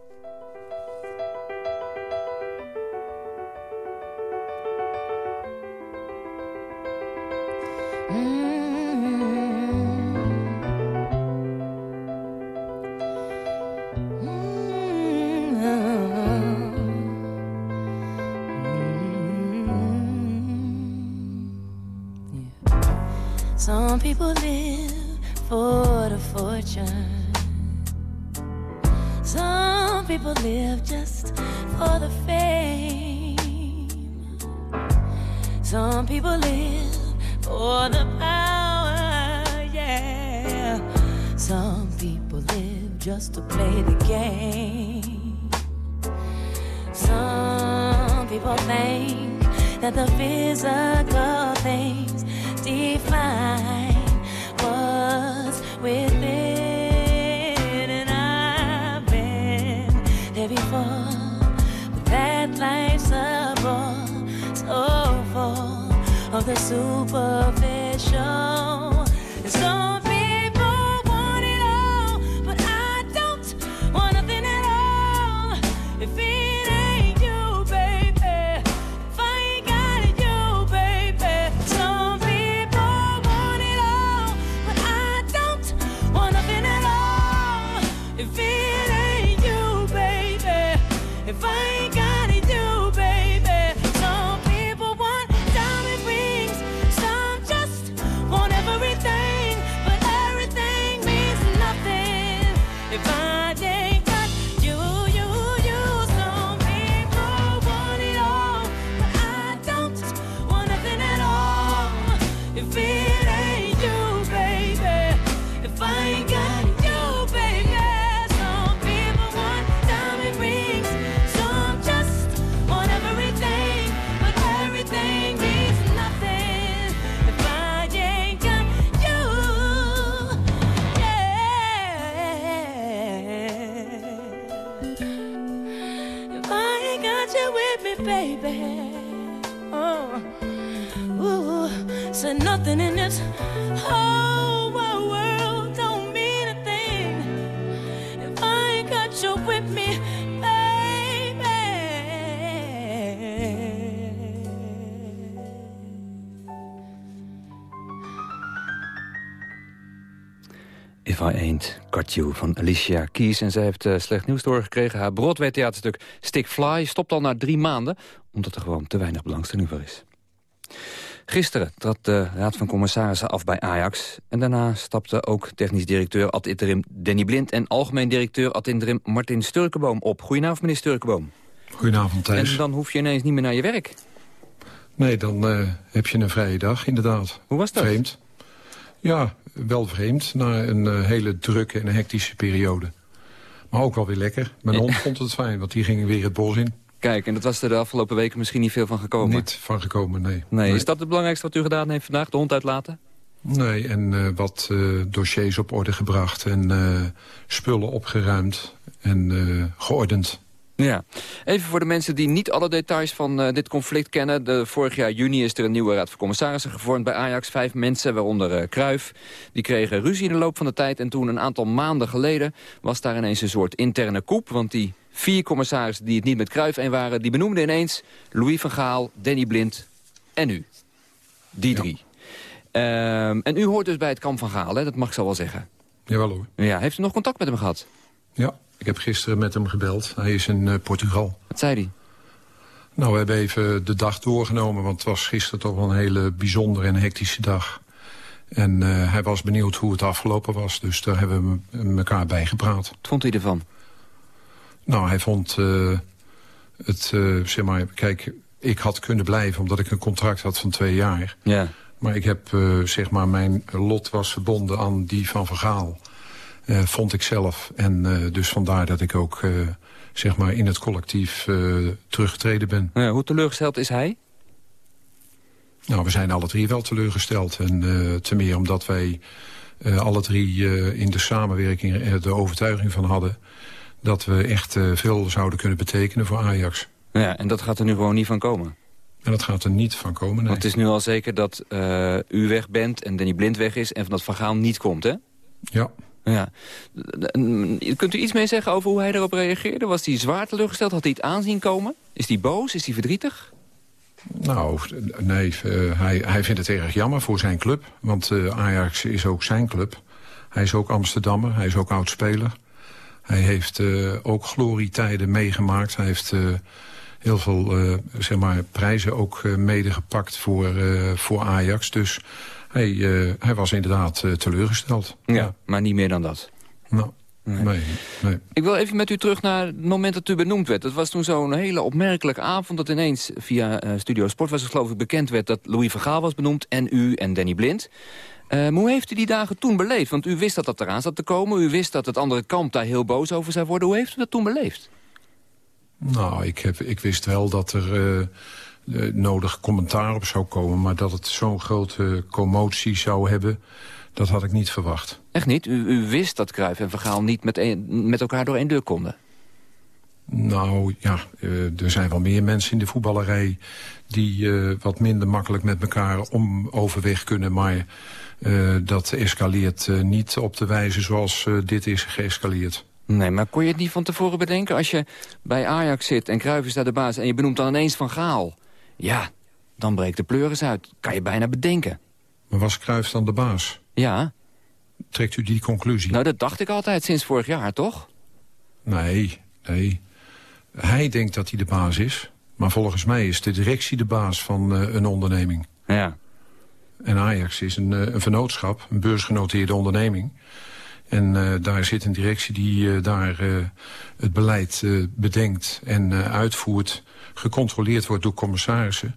You van Alicia Keys. En zij heeft eh, slecht nieuws doorgekregen. Haar Broadway-theaterstuk Stick Fly stopt al na drie maanden... omdat er gewoon te weinig belangstelling voor is. Gisteren trad de Raad van Commissarissen af bij Ajax. En daarna stapten ook technisch directeur ad interim Danny Blind... en algemeen directeur ad interim Martin Sturkenboom op. Goedenavond, meneer Sturkenboom. Goedenavond, Thijs. En dan hoef je ineens niet meer naar je werk. Nee, dan eh, heb je een vrije dag, inderdaad. Hoe was dat? Vreemd. Ja, wel vreemd. Na een eh, hele drukke en hectische periode. Maar ook wel weer lekker. Mijn hond vond het fijn, want die ging weer het bos in. Kijk, en dat was er de afgelopen weken misschien niet veel van gekomen. Niet van gekomen, nee. Nee, is dat het belangrijkste wat u gedaan heeft vandaag, de hond uitlaten? Nee, en eh, wat eh, dossiers op orde gebracht en spullen opgeruimd en geordend. Ja, even voor de mensen die niet alle details van eh, dit conflict kennen. De, vorig jaar juni is er een nieuwe raad van commissarissen gevormd bij Ajax. Vijf mensen, waaronder eh Kruif. Die kregen ruzie in de loop van de tijd. En toen een aantal maanden geleden was daar ineens een soort interne koep. Want die vier commissarissen die het niet met Kruif een waren... die benoemden ineens Louis van Gaal, Danny Blind en u. Die drie. Ehm, en u hoort dus bij het kamp van Gaal, hè? dat mag ik zo wel zeggen. Jawel hoor. Ja, heeft u nog contact met hem gehad? Ja, ik heb gisteren met hem gebeld. Hij is in eh, Portugal. Wat zei hij? Nou, we hebben even de dag doorgenomen, want het was gisteren toch wel een hele bijzondere en hectische dag. En eh, hij was benieuwd hoe het afgelopen was, dus daar hebben we elkaar bij gepraat. Wat vond hij ervan? Nou, hij vond eh, het, zeg maar, kijk, ik had kunnen blijven omdat ik een contract had van twee jaar. Ja. Maar ik heb, zeg maar, mijn lot was verbonden aan die van Vergaal. Eh, vond ik zelf. En eh, dus vandaar dat ik ook, eh, zeg maar, in het collectief teruggetreden ben. Ja, hoe teleurgesteld is hij? Nou, we zijn alle drie wel teleurgesteld. En te meer omdat wij alle drie in de samenwerking er de overtuiging van hadden... dat we echt veel zouden kunnen betekenen voor Ajax. Ja, en dat gaat er nu gewoon niet van komen. En dat gaat er niet van komen, nee. Want het is nu al zeker dat u weg bent en Danny Blind weg is... en van dat Van Gaal niet komt, hè? Ja. Ja. Kunt u iets meer zeggen over hoe hij daarop reageerde? Was hij zwaar teleurgesteld? Had hij het aanzien komen? Is hij boos? Is hij verdrietig? Nou, nee, eh, hij, hij vindt het erg jammer voor zijn club. Want eh, Ajax is ook zijn club. Hij is ook Amsterdammer, hij is ook oud-speler. Hij heeft eh, ook glorietijden meegemaakt. Hij heeft heel veel zeg maar, prijzen ook medegepakt voor, voor Ajax. Dus hij, eh, hij was inderdaad eh, teleurgesteld. Ja, maar niet meer dan dat. Nou, nee, nee. Ik wil even met u terug naar het moment dat u benoemd werd. Het was toen zo'n hele opmerkelijke avond dat ineens via eh, Studio Sport was het geloof ik bekend werd dat Louis van Gaal was benoemd en u en Danny Blind. Eh, maar hoe heeft u die dagen toen beleefd? Want u wist dat dat eraan zat te komen. U wist dat het andere kamp daar heel boos over zou worden. Hoe heeft u dat toen beleefd? Nou, ik, heb, ik wist wel dat er nodig commentaar op zou komen... maar dat het zo'n grote commotie zou hebben, dat had ik niet verwacht. Echt niet? U, u wist dat Cruijff en Van Gaal niet met, een- met elkaar door één deur konden? Nou ja, eh, er zijn wel meer mensen in de voetballerij... die eh, wat minder makkelijk met elkaar om overweg kunnen. Maar eh, dat escaleert eh, niet op de wijze zoals eh, dit is geëscaleerd. Nee, maar kon je het niet van tevoren bedenken? Als je bij Ajax zit en Cruijff is daar de baas... en je benoemt dan ineens Van Gaal. Ja, dan breekt de pleuris uit. Kan je bijna bedenken. Maar was Cruijff dan de baas? Ja. Trekt u die conclusie? Nou, dat dacht ik altijd sinds vorig jaar, toch? Nee, nee. Hij denkt dat hij de baas is. Maar volgens mij is de directie de baas van eh, een onderneming. Ja. En Ajax is een, eh, een vennootschap, een beursgenoteerde onderneming. En eh, daar zit een directie die daar het beleid bedenkt en uitvoert. Gecontroleerd wordt door commissarissen.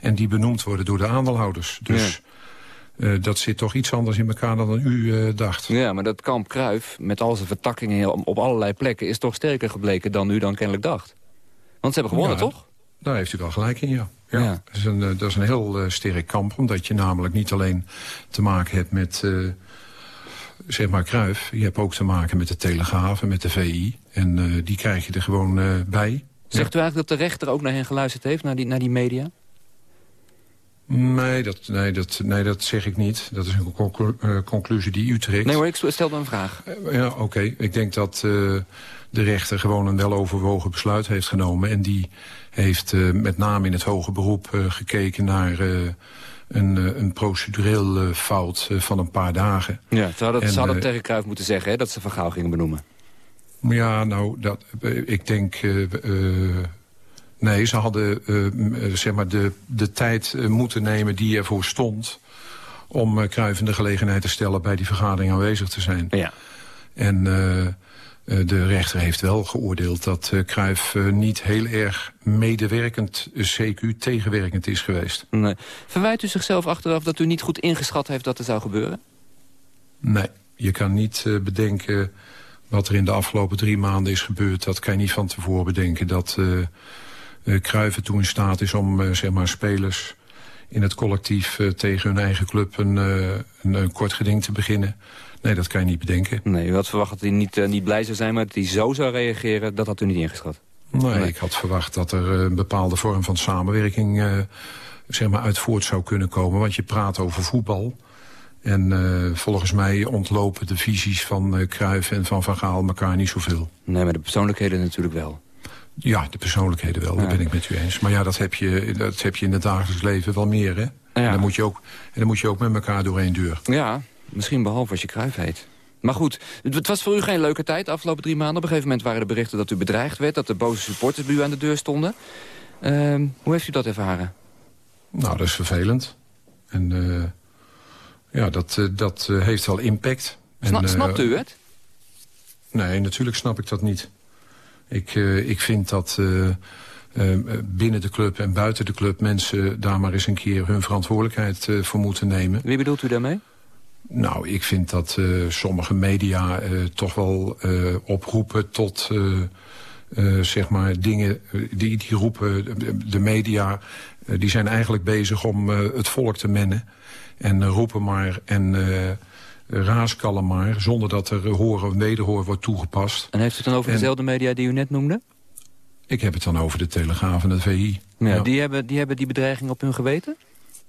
En die benoemd worden door de aandeelhouders. Dus eh, dat zit toch iets anders in elkaar dan u eh, dacht. Ja, maar dat kamp Kruif met al zijn vertakkingen op allerlei plekken... is toch sterker gebleken dan u dan kennelijk dacht. Want ze hebben gewonnen, Ja, toch? Daar heeft u wel gelijk in, ja. ja. Dat, is een, eh, dat is een heel eh, sterk kamp, omdat je namelijk niet alleen te maken hebt met, zeg maar, Kruif. Je hebt ook te maken met de Telegraaf en met de VI. En die krijg je er gewoon bij. Zegt u eigenlijk dat de rechter ook naar hen geluisterd heeft, naar die, naar die media? Nee dat, nee, dat, nee, dat zeg ik niet. Dat is een conclu- eh, conclusie die u trekt. Nee hoor, ik stel me een vraag. Eh, Ja, oké. Ik denk dat eh, de rechter gewoon een weloverwogen besluit heeft genomen. En die heeft met name in het hoge beroep gekeken naar een, een procedureel fout van een paar dagen. Ja, ze hadden, En, ze hadden eh, tegen Kruif moeten zeggen hè, dat ze Van Gaal gingen benoemen. Ja, nou, dat, eh, ik denk... eh, eh, nee, ze hadden zeg maar de, de tijd moeten nemen die ervoor stond... om Cruijff in de gelegenheid te stellen bij die vergadering aanwezig te zijn. Ja. En de rechter heeft wel geoordeeld dat uh, Cruijff niet heel erg medewerkend, CQ tegenwerkend is geweest. Nee. Verwijt u zichzelf achteraf dat u niet goed ingeschat heeft dat er zou gebeuren? Nee, je kan niet bedenken wat er in de afgelopen drie maanden is gebeurd. Dat kan je niet van tevoren bedenken. Dat eh uh, Cruijff ertoe in staat is om eh, zeg maar spelers in het collectief eh, tegen hun eigen club een, eh, een, een kort geding te beginnen. Nee, dat kan je niet bedenken. Nee, u had verwacht dat hij niet, eh, niet blij zou zijn, maar dat hij zo zou reageren, dat had u niet ingeschat. Nee, ik had verwacht dat er eh, een bepaalde vorm van samenwerking eh, zeg maar uit voort zou kunnen komen. Want je praat over voetbal. En eh, volgens mij ontlopen de visies van eh Cruijff en van Van Gaal elkaar niet zoveel. Nee, maar de persoonlijkheden natuurlijk wel. Ja, de persoonlijkheden wel, Ja. dat ben ik met u eens. Maar ja, dat heb je, dat heb je in het dagelijks leven wel meer, hè? En, dan moet je ook, en dan moet je ook met elkaar door één deur. Ja, misschien behalve als je Kruif heet. Maar goed, het was voor u geen leuke tijd de afgelopen drie maanden. Op een gegeven moment waren er berichten dat u bedreigd werd... dat de boze supporters bij u aan de deur stonden. Ehm, hoe heeft u dat ervaren? Nou, dat is vervelend. En eh, ja, dat, eh, dat eh, heeft wel impact. Sna En, eh, snapt u het? Nee, natuurlijk snap ik dat niet. Ik, ik vind dat binnen de club en buiten de club... mensen daar maar eens een keer hun verantwoordelijkheid voor moeten nemen. Wie bedoelt u daarmee? Nou, ik vind dat sommige media toch wel oproepen tot... zeg maar dingen die, die roepen, de, media... die zijn eigenlijk bezig om het volk te mennen. En eh, roepen maar en eh raaskallen maar... zonder dat er horen en wederhoor wordt toegepast. En heeft u het dan over En- dezelfde media die u net noemde? Ik heb het dan over de Telegraaf en de VI. Ja, Die, hebben, die hebben die bedreiging op hun geweten?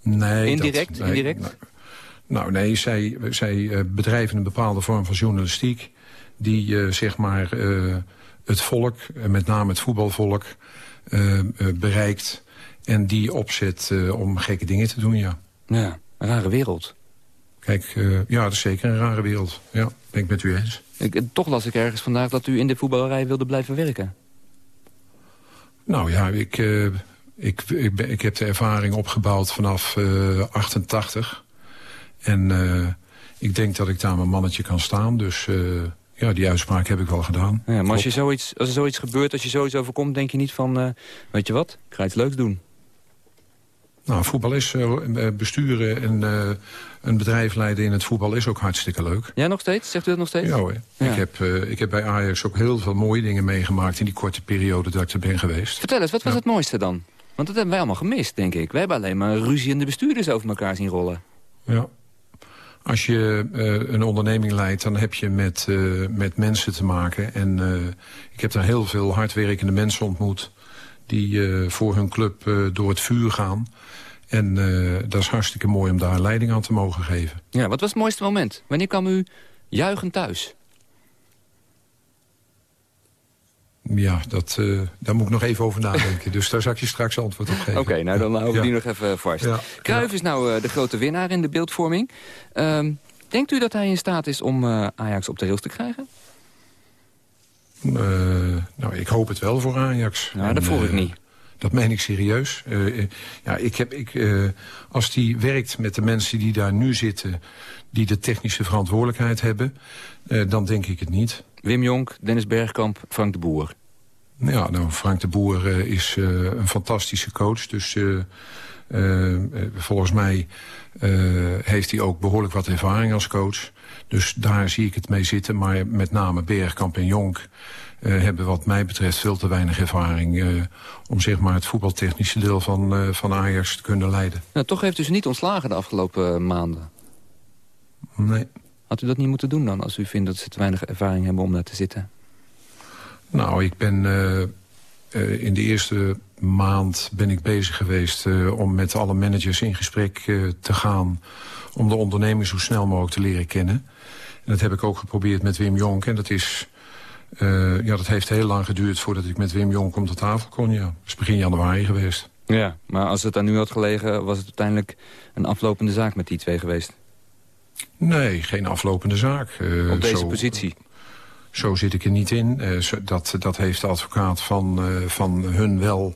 Nee, Indirect, dat- nee, indirect? nou, Nou nee, zij, zij eh, bedrijven een bepaalde vorm van journalistiek... die zeg maar het volk, met name het voetbalvolk, bereikt... en die opzet om gekke dingen te doen, ja. Ja, een rare wereld. Kijk, eh, ja, dat is zeker een rare wereld. Ja, ben ik met u eens. Ik, eh, toch las ik ergens vandaag dat u in de voetballerij wilde blijven werken. Nou ja, ik, eh, ik, ik, ben- ik heb de ervaring opgebouwd vanaf eh 88. En ik denk dat ik daar mijn mannetje kan staan. Dus ja, die uitspraak heb ik wel gedaan. Ja, maar als, je zoiets, als er zoiets gebeurt, als je zoiets overkomt... denk je niet van, weet je wat, ik ga iets leuks doen. Nou, voetbal is eh, besturen en eh, een bedrijf leiden in het voetbal is ook hartstikke leuk. Ja, nog steeds? Zegt u dat nog steeds? Ja hoor. Ja. Ik, heb, eh, ik heb bij Ajax ook heel veel mooie dingen meegemaakt... in die korte periode dat ik er ben geweest. Vertel eens, wat was het mooiste dan? Want dat hebben wij allemaal gemist, denk ik. Wij hebben alleen maar ruzie en de bestuurders over elkaar zien rollen. Ja. Als je eh, een onderneming leidt, dan heb je met, eh, met mensen te maken. En eh, ik heb daar heel veel hardwerkende mensen ontmoet... die eh, voor hun club eh, door het vuur gaan. En eh, dat is hartstikke mooi om daar leiding aan te mogen geven. Ja, wat was het mooiste moment? Wanneer kwam u juichend thuis? Ja, dat, daar moet ik nog even over nadenken. dus daar zal ik je straks antwoord op geven. Oké, nou dan houden we Ja. die nog even vast. Ja. Is nou de grote winnaar in de beeldvorming. Ehm, denkt u dat hij in staat is om Ajax op de rails te krijgen? Eh, nou, ik hoop het wel voor Ajax. Nou, dat vroeg ik eh, niet. Dat meen ik serieus. Eh, ja, ik heb, ik, als die werkt met de mensen die daar nu zitten... die de technische verantwoordelijkheid hebben... dan denk ik het niet. Wim Jonk, Dennis Bergkamp, Frank de Boer. Ja, nou, Frank de Boer is een fantastische coach. Dus volgens mij eh, heeft hij ook behoorlijk wat ervaring als coach. Dus daar zie ik het mee zitten. Maar met name Bergkamp en Jonk eh, hebben wat mij betreft veel te weinig ervaring... eh, om zeg maar het voetbaltechnische deel van, eh, van Ajax te kunnen leiden. Nou, toch heeft u ze niet ontslagen de afgelopen eh, maanden. Nee. Had u dat niet moeten doen dan, als u vindt dat ze te weinig ervaring hebben om daar te zitten? Nou, ik ben eh, in de eerste maand ben ik bezig geweest eh, om met alle managers in gesprek eh, te gaan om de onderneming zo snel mogelijk te leren kennen. En dat heb ik ook geprobeerd met Wim Jonk. En dat, is, ja, dat heeft heel lang geduurd voordat ik met Wim Jonk om de tafel kon. Ja. Dat is begin januari geweest. Ja, maar als het aan u had gelegen, was het uiteindelijk een aflopende zaak met die twee geweest. Nee, geen aflopende zaak. Op deze zo- positie. Zo zit ik er niet in. Eh, dat, dat heeft de advocaat van, eh, van hun wel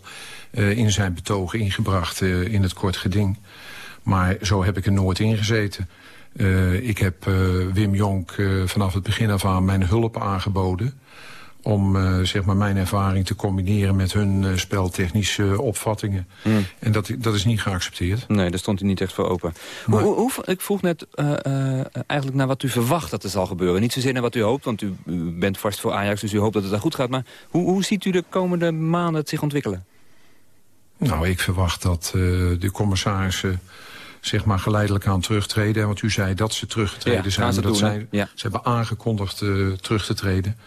eh, in zijn betoog ingebracht in het kort geding. Maar zo heb ik er nooit in gezeten. Ik heb Wim Jonk vanaf het begin af aan mijn hulp aangeboden... om eh, zeg maar mijn ervaring te combineren met hun eh, speltechnische opvattingen. En dat, dat is niet geaccepteerd. Nee, daar stond u niet echt voor open. Hoe, hoe, hoe- ik vroeg net eh, eh, eigenlijk naar wat u verwacht dat er zal gebeuren. Niet zozeer naar wat u hoopt, want u, u bent vast voor Ajax... dus u hoopt dat het daar goed gaat. Maar hoe, hoe ziet u de komende maanden het zich ontwikkelen? Nou, ik verwacht dat eh, de commissarissen zeg maar geleidelijk aan terugtreden. Want u zei dat ze teruggetreden Ja, zijn. ze dat doen, hè? zij- Ja. Ze hebben aangekondigd eh, terug te treden.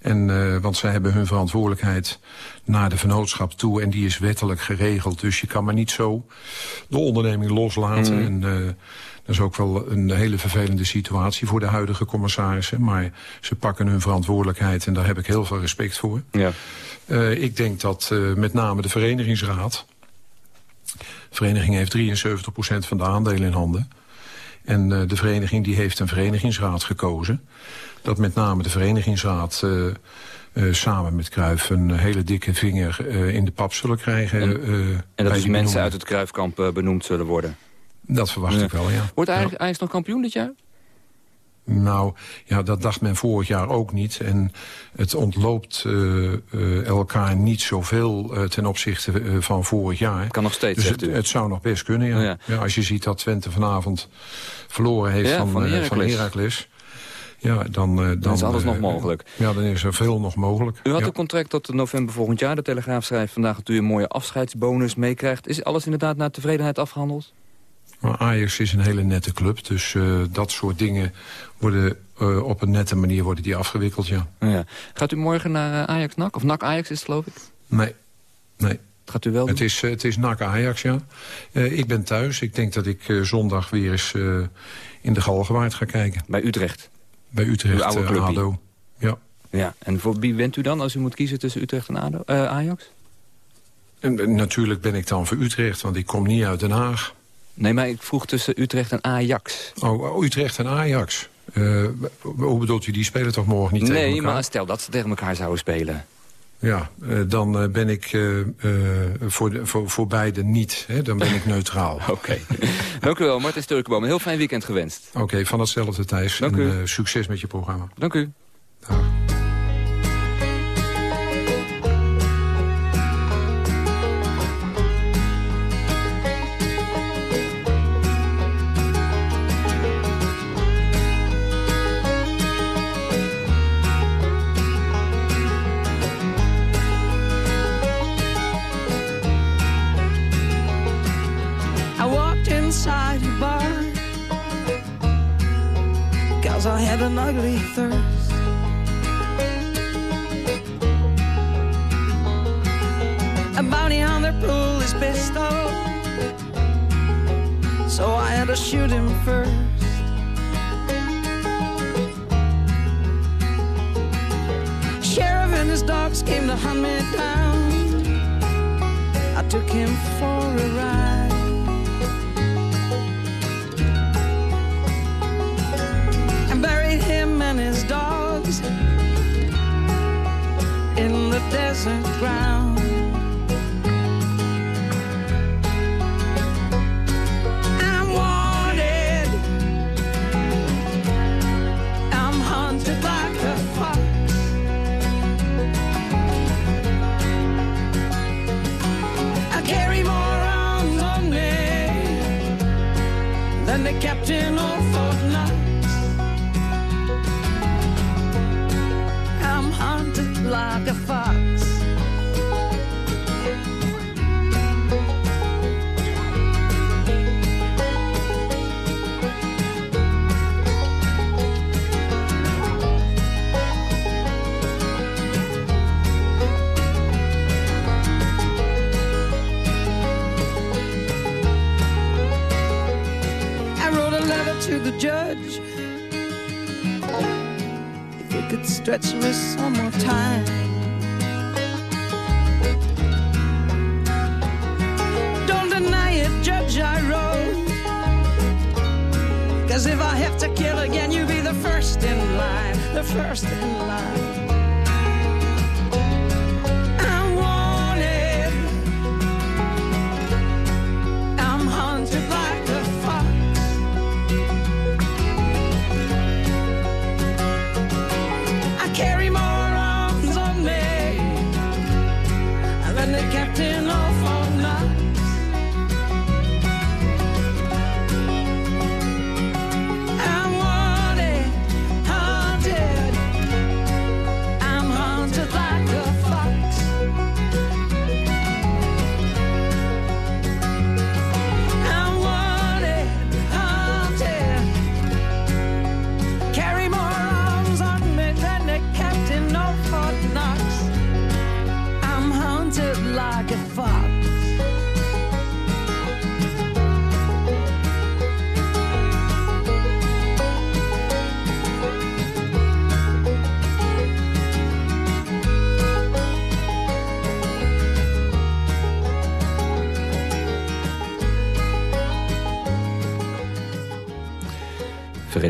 En, eh, want zij hebben hun verantwoordelijkheid naar de vennootschap toe. En die is wettelijk geregeld. Dus je kan maar niet zo de onderneming loslaten. Mhm. En, eh, dat is ook wel een hele vervelende situatie voor de huidige commissarissen. Maar ze pakken hun verantwoordelijkheid en daar heb ik heel veel respect voor. Ja. Eh, ik denk dat eh, met name de verenigingsraad... De vereniging heeft 73% van de aandelen in handen. En eh, de vereniging die heeft een verenigingsraad gekozen. Dat met name de verenigingsraad eh, eh, samen met Cruijff... een hele dikke vinger eh, in de pap zullen krijgen. En- eh, En dat dus die mensen uit het Kruifkamp benoemd zullen worden. Dat verwacht ik wel, ja. Wordt Ajax, Ajax nog kampioen dit jaar? Nou, ja, dat dacht men vorig jaar ook niet. En het ontloopt eh, eh, elkaar niet zoveel eh, ten opzichte van vorig jaar. Kan nog steeds, dus het, zou nog best kunnen, ja. Oh, ja. ja. Als je ziet dat Twente vanavond verloren heeft Ja, van, van van Heracles. Ja, dan, eh, dan, is alles nog mogelijk. Ja, dan is er veel nog mogelijk. U had ja. een contract tot november volgend jaar. De Telegraaf schrijft vandaag dat u een mooie afscheidsbonus meekrijgt. Is alles inderdaad naar tevredenheid afgehandeld? Maar Ajax is een hele nette club. Dus eh, dat soort dingen worden eh, op een nette manier worden die afgewikkeld, ja. Ja. Gaat u morgen naar eh, Ajax NAC? Of NAC Ajax is het geloof ik? Nee, nee. Gaat u wel doen? Het is, het is NAC Ajax, ja. Ik ben thuis. Ik denk dat ik zondag weer eens in de Galgenwaard ga kijken. Bij Utrecht? Bij Utrecht, oude? ADO. Ja. Ja, en voor wie bent u dan als u moet kiezen tussen Utrecht en ADO, Ajax? En, natuurlijk ben ik dan voor Utrecht, want ik kom niet uit Den Haag. Nee, maar ik vroeg tussen Utrecht en Ajax. Oh, oh, Utrecht en Ajax. Eh, hoe bedoelt u, die spelen toch morgen niet tegen nee, elkaar? maar stel dat ze tegen elkaar zouden spelen. Ja, eh, dan eh, ben ik voor, de, voor, voor beide niet. Hè? Dan ben ik neutraal. Oké. Dank u wel, Martin Sturkenboom. Een heel fijn weekend gewenst. Oké, van hetzelfde Thijs. Dank en u. succes met je programma. Dank u. thirst. A bounty hunter pulled his pistol, so I had to shoot him first. Sheriff and his dogs came to hunt me down. I took him for a desert ground.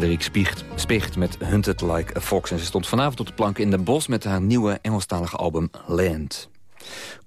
Frederik Spicht met Hunted Like a Fox. En ze stond vanavond op de plank in Den Bosch met haar nieuwe Engelstalige album Land.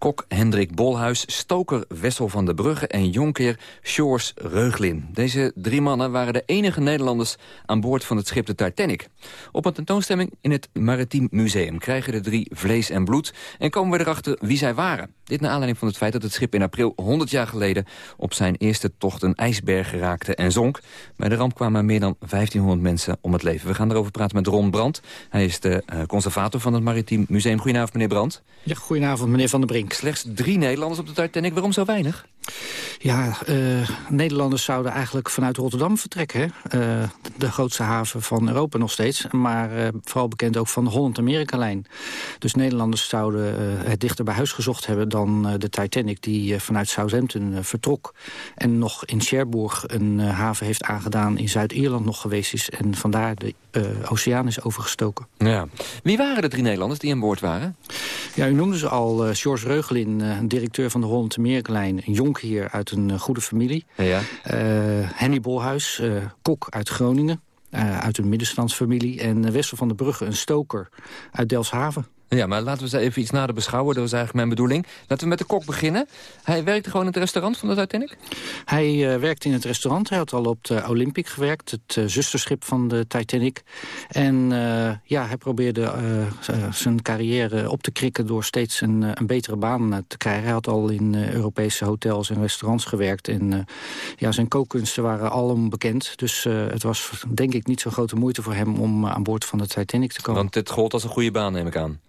Kok Hendrik Bolhuis, stoker Wessel van der Brugge en jonkheer Sjors Reuglin. Deze drie mannen waren de enige Nederlanders aan boord van het schip de Titanic. Op een tentoonstelling in het Maritiem Museum krijgen de drie vlees en bloed... en komen we erachter wie zij waren. Dit naar aanleiding van het feit dat het schip in april 100 jaar geleden... op zijn eerste tocht een ijsberg raakte en zonk. Bij de ramp kwamen meer dan 1500 mensen om het leven. We gaan erover praten met Ron Brandt. Hij is de eh, conservator van het Maritiem Museum. Goedenavond, meneer Brandt. Ja, goedenavond, meneer Van der Brink. Slechts drie Nederlanders op de Titanic. Waarom zo weinig? Ja, eh, Nederlanders zouden eigenlijk vanuit Rotterdam vertrekken. Eh, de grootste haven van Europa nog steeds. Maar eh, vooral bekend ook van de Holland-Amerika-lijn. Dus Nederlanders zouden het dichter bij huis gezocht hebben... dan de Titanic die vanuit Southampton vertrok. En nog in Cherbourg een haven heeft aangedaan... in Zuid-Ierland nog geweest is. En vandaar de oceaan is overgestoken. Ja. Wie waren de drie Nederlanders die aan boord waren? Ja, u noemde ze al. George Reugelin, eh, directeur van de Holland-Amerika-lijn. Een jonkheer uit een eh, goede familie. Ja. Eh, Henny Bolhuis, kok uit Groningen. uit een middenstandsfamilie. En Wessel van der Brugge, een stoker uit Delfshaven. Ja, maar laten we eens even iets nader beschouwen. Dat was eigenlijk mijn bedoeling. Laten we met de kok beginnen. Hij werkte gewoon in het restaurant van de Titanic? Hij eh, werkte in het restaurant. Hij had al op de Olympic gewerkt, het eh, zusterschip van de Titanic. En eh, ja, hij probeerde zijn carrière op te krikken... door steeds een, een betere baan te krijgen. Hij had al in eh, Europese hotels en restaurants gewerkt. En eh, ja, zijn kookkunsten waren alom bekend. Dus eh, het was denk ik niet zo'n grote moeite voor hem... om aan boord van de Titanic te komen. Want dit gold als een goede baan, neem ik aan.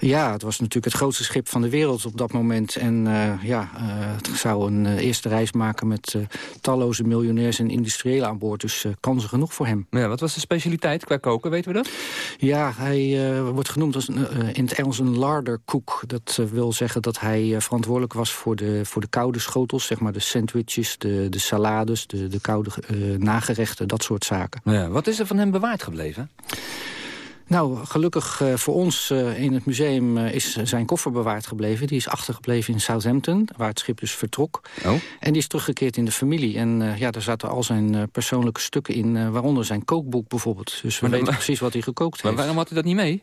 Ja, het was natuurlijk het grootste schip van de wereld op dat moment. En eh, ja, eh, het zou een eh, eerste reis maken met talloze miljonairs en industriëlen aan boord. Dus kansen genoeg voor hem. Ja, wat was de specialiteit qua koken, weten we dat? Ja, hij wordt genoemd als een, in het Engels een larder cook. Dat wil zeggen dat hij verantwoordelijk was voor de, voor de koude schotels. Zeg maar de sandwiches, de, de salades, de, de koude nagerechten, dat soort zaken. Ja, wat is er van hem bewaard gebleven? Nou, gelukkig eh, voor ons eh, in het museum eh, is zijn koffer bewaard gebleven. Die is achtergebleven in Southampton, waar het schip dus vertrok. Oh. En die is teruggekeerd in de familie. En ja, daar zaten al zijn persoonlijke stukken in, waaronder zijn kookboek bijvoorbeeld. Dus we Maar dan- weten precies wat hij gekookt Maar heeft. waarom had hij dat niet mee?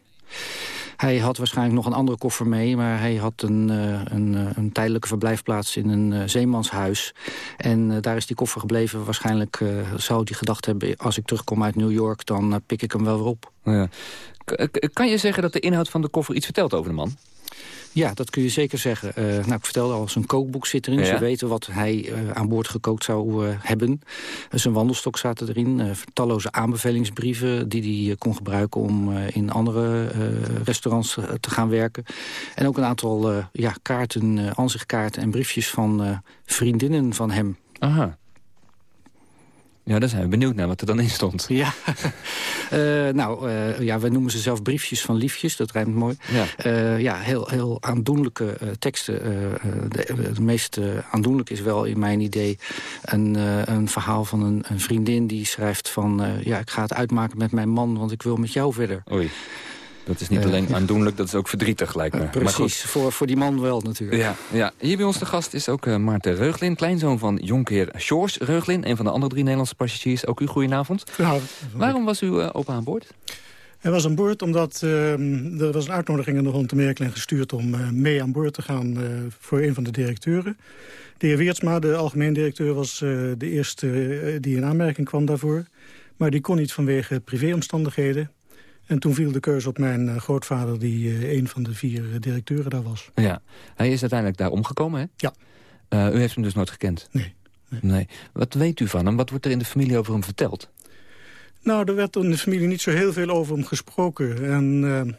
Hij had waarschijnlijk nog een andere koffer mee... maar hij had een, eh, een, eh, een tijdelijke verblijfplaats in een eh, zeemanshuis. En daar is die koffer gebleven. Waarschijnlijk zou hij gedacht hebben... als ik terugkom uit New York, dan pik ik hem wel weer op. Ja. K- k- kan je zeggen dat de inhoud van de koffer iets vertelt over de man? Ja, dat kun je zeker zeggen. Eh, nou, ik vertelde al, zijn kookboek zit erin. Ja. Ze weten wat hij eh, aan boord gekookt zou eh, hebben. Zijn wandelstok zaten erin. talloze aanbevelingsbrieven die hij kon gebruiken... om in andere restaurants te gaan werken. En ook een aantal ja, kaarten, aanzichtkaarten en briefjes van vriendinnen van hem. Aha. Ja, daar zijn we benieuwd naar wat er dan in stond. Ja, Eh, nou, eh, ja, wij noemen ze zelf briefjes van liefjes, dat rijmt mooi. Ja. Eh, ja, heel, heel aandoenlijke teksten. De, de meest aandoenlijk is wel in mijn idee een, een verhaal van een, een vriendin die schrijft van... ja, ik ga het uitmaken met mijn man, want ik wil met jou verder. Oei. Dat is niet Eh, alleen aandoenlijk, dat is ook verdrietig, lijkt me. Maar goed. Precies, voor, voor die man wel natuurlijk. Ja, ja, hier bij ons de gast is ook eh, Maarten Reuglin, kleinzoon van jonkheer Sjors Reuglin, een van de andere drie Nederlandse passagiers. Ook u, goedenavond. Waarom was u eh, open aan boord? Hij was aan boord omdat ehm, er was een uitnodiging aan de Holland Merkelen gestuurd... om eh, mee aan boord te gaan eh, voor een van de directeuren. De heer Weertsma, de algemeen directeur, was eh, de eerste eh, die in aanmerking kwam daarvoor. Maar die kon niet vanwege privéomstandigheden. En toen viel de keuze op mijn eh, grootvader... die eh, een van de vier eh, directeuren daar was. Ja, hij is uiteindelijk daar omgekomen, hè? Ja. U heeft hem dus nooit gekend? Nee. nee. Wat weet u van hem? Wat wordt er in de familie over hem verteld? Nou, er werd in de familie niet zo heel veel over hem gesproken. En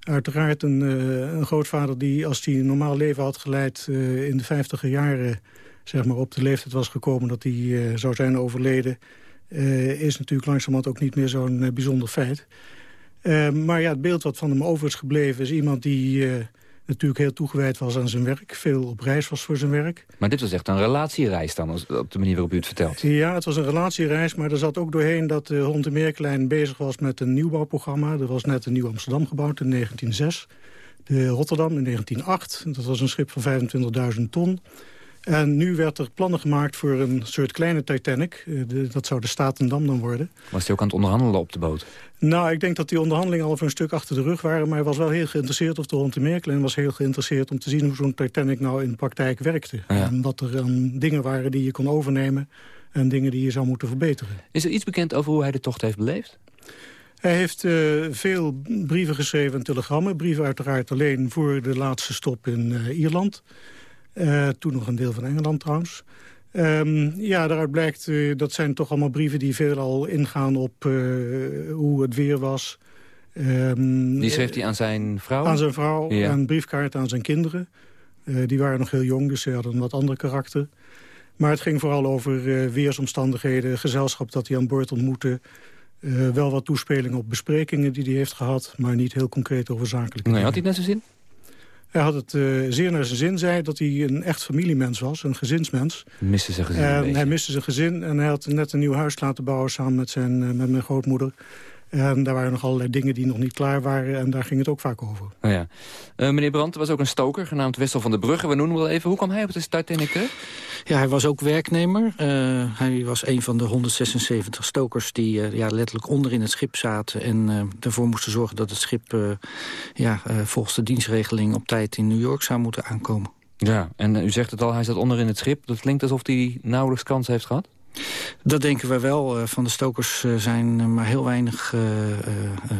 uiteraard een, een grootvader die, als hij een normaal leven had geleid... in de vijftiger jaren zeg maar, op de leeftijd was gekomen dat hij zou zijn overleden... is natuurlijk langzamerhand ook niet meer zo'n bijzonder feit. Eh, maar ja, het beeld wat van hem over is gebleven... is iemand die eh, natuurlijk heel toegewijd was aan zijn werk. Veel op reis was voor zijn werk. Maar dit was echt een relatiereis dan, op de manier waarop u het vertelt. Ja, het was een relatiereis, maar er zat ook doorheen dat de Hond Meerklein bezig was met een nieuwbouwprogramma. Er was net een nieuw Amsterdam gebouwd in 1906. De Rotterdam in 1908. Dat was een schip van 25.000 ton. En nu werd er plannen gemaakt voor een soort kleine Titanic. Eh, de- dat zou de Statendam dan worden. Was hij ook aan het onderhandelen op de boot? Nou, ik denk dat die onderhandelingen al voor een stuk achter de rug waren. Maar hij was wel heel geïnteresseerd, of de Hond de Meerklein was heel geïnteresseerd... om te zien hoe zo'n Titanic nou in de praktijk werkte. En wat er aan dingen waren die je kon overnemen... en dingen die je zou moeten verbeteren. Is er iets bekend over hoe hij de tocht heeft beleefd? Hij heeft eh, veel brieven geschreven en telegrammen. Brieven uiteraard alleen voor de laatste stop in eh, Ierland. Eh, toen nog een deel van Engeland trouwens. Ehm, ja, daaruit blijkt, eh, dat zijn toch allemaal brieven die veelal ingaan op eh, hoe het weer was. Ehm, Die schreef hij aan zijn vrouw? Aan zijn vrouw Ja. en briefkaarten aan zijn kinderen. Die waren nog heel jong, dus ze hadden een wat ander karakter. Maar het ging vooral over weersomstandigheden, gezelschap dat hij aan boord ontmoette. Wel wat toespelingen op besprekingen die hij heeft gehad... maar niet heel concreet over zakelijke Nee, had hij naar zijn zin? Hij had het eh, zeer naar zijn zin, zei dat hij een echt familiemens was, een gezinsmens. Miste zijn gezin En hij miste zijn gezin en hij had net een nieuw huis laten bouwen samen met, zijn, eh, met mijn grootmoeder. En daar waren nog allerlei dingen die nog niet klaar waren en daar ging het ook vaak over. Oh ja. Eh, meneer Brandt was ook een stoker, genaamd Wessel van der Brugge. We noemen hem wel even. Hoe kwam hij op de Titanic terecht? Ja, hij was ook werknemer. Eh, hij was een van de 176 stokers die eh, ja, letterlijk onder in het schip zaten... en eh, ervoor moesten zorgen dat het schip eh, ja, eh, volgens de dienstregeling op tijd in New York zou moeten aankomen. Ja, en u zegt het al, hij zat onder in het schip. Dat klinkt alsof hij nauwelijks kans heeft gehad. Dat denken we wel. Eh, van de stokers eh, zijn eh, maar heel weinig eh, eh,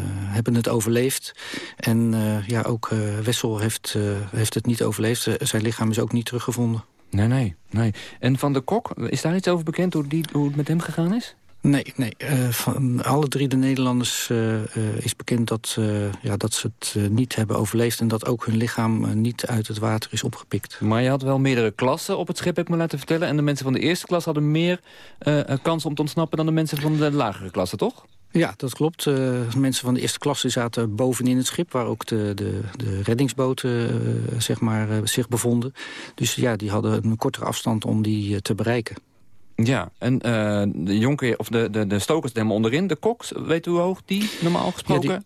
hebben het overleefd. En ja, ook Wessel heeft, heeft het niet overleefd. Zijn lichaam is ook niet teruggevonden. Nee, nee, nee. En van de kok, is daar iets over bekend hoe, die, hoe het met hem gegaan is? Nee, nee. eh, van alle drie de Nederlanders eh, eh, is bekend dat, ja, dat ze het niet hebben overleefd... en dat ook hun lichaam niet uit het water is opgepikt. Maar je had wel meerdere klassen op het schip, heb ik me laten vertellen. En de mensen van de eerste klas hadden meer kans om te ontsnappen... dan de mensen van de lagere klasse, toch? Ja, dat klopt. Eh, mensen van de eerste klasse zaten bovenin het schip... waar ook de, de, de reddingsboten zeg maar, zich bevonden. Dus ja, die hadden een kortere afstand om die te bereiken. Ja, en eh, de jonker, of de, de, de stokers helemaal onderin. De koks, weet u hoe hoog die normaal gesproken... Ja,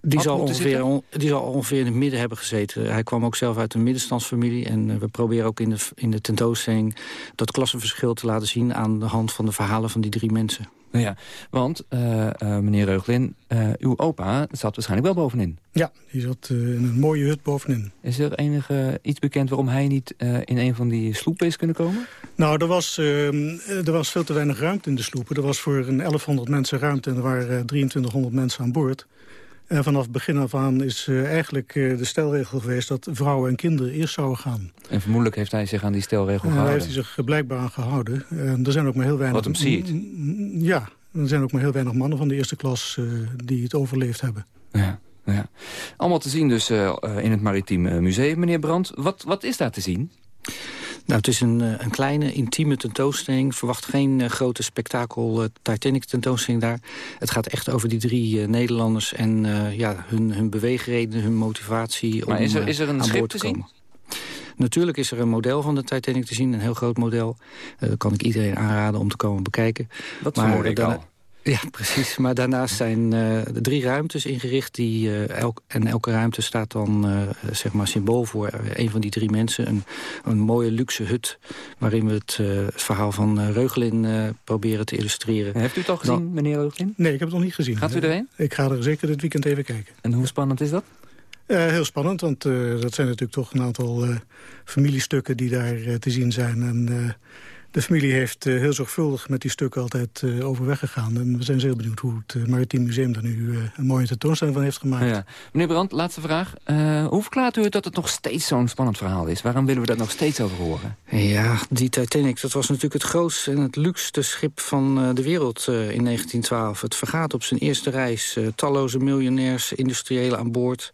Die zal, ongeveer, on- die zal ongeveer in het midden hebben gezeten. Hij kwam ook zelf uit een middenstandsfamilie. En eh, we proberen ook in de, in de tentoonstelling dat klassenverschil te laten zien... aan de hand van de verhalen van die drie mensen. Nou ja, want, eh, eh, meneer Reuglin, eh, uw opa zat waarschijnlijk wel bovenin. Ja, die zat in een mooie hut bovenin. Is er enige iets bekend waarom hij niet in een van die sloepen is kunnen komen? Nou, er was, eh, er was veel te weinig ruimte in de sloepen. Er was voor een 1100 mensen ruimte en er waren eh, 2300 mensen aan boord. En vanaf het begin af aan is eh, eigenlijk eh, de stelregel geweest... dat vrouwen en kinderen eerst zouden gaan. En vermoedelijk heeft hij zich aan die stelregel daar gehouden. heeft hij zich blijkbaar aan gehouden. En er zijn ook maar heel weinig... Wat hem ziet. Ja, er zijn ook maar heel weinig mannen van de eerste klas eh, die het overleefd hebben. Ja, ja. Allemaal te zien dus eh, eh, in het Maritiem eh, Museum, meneer Brandt. Wat, wat is daar te zien? Nou, het is een, eh, een kleine, intieme tentoonstelling. Verwacht geen eh, grote spektakel eh, Titanic tentoonstelling daar. Het gaat echt over die drie Nederlanders en ja, hun, hun beweegredenen, hun motivatie Maar om is er- is er een aan schip boord te komen. Natuurlijk is er een model van de Titanic te zien, een heel groot model. Dat kan ik iedereen aanraden om te komen bekijken. Dat vermoed ik daarna- al. Ja, precies. Maar daarnaast zijn eh, de drie ruimtes ingericht. Die, eh, elk, en elke ruimte staat dan eh, zeg maar symbool voor een van die drie mensen. Een, een mooie luxe hut waarin we het, eh, het verhaal van Reugelin eh, proberen te illustreren. Heeft u het al gezien, meneer Reuglin? Nee, ik heb het nog niet gezien. Gaat u erheen? Ik ga er zeker dit weekend even kijken. En hoe spannend is dat? Eh, heel spannend, want eh, dat zijn natuurlijk toch een aantal eh, familiestukken die daar te zien zijn. En eh, de familie heeft eh, heel zorgvuldig met die stukken altijd eh, overweg gegaan. En we zijn zeer benieuwd hoe het eh, Maritiem Museum daar nu eh, een mooie tentoonstelling van heeft gemaakt. Ja. Meneer Brandt, laatste vraag. Eh, hoe verklaart u het dat het nog steeds zo'n spannend verhaal is? Waarom willen we dat nog steeds over horen? Ja, die Titanic, dat was natuurlijk het grootste en het luxste schip van eh, de wereld eh, in 1912. Het vergaat op zijn eerste reis. eh, talloze miljonairs, industriëlen aan boord.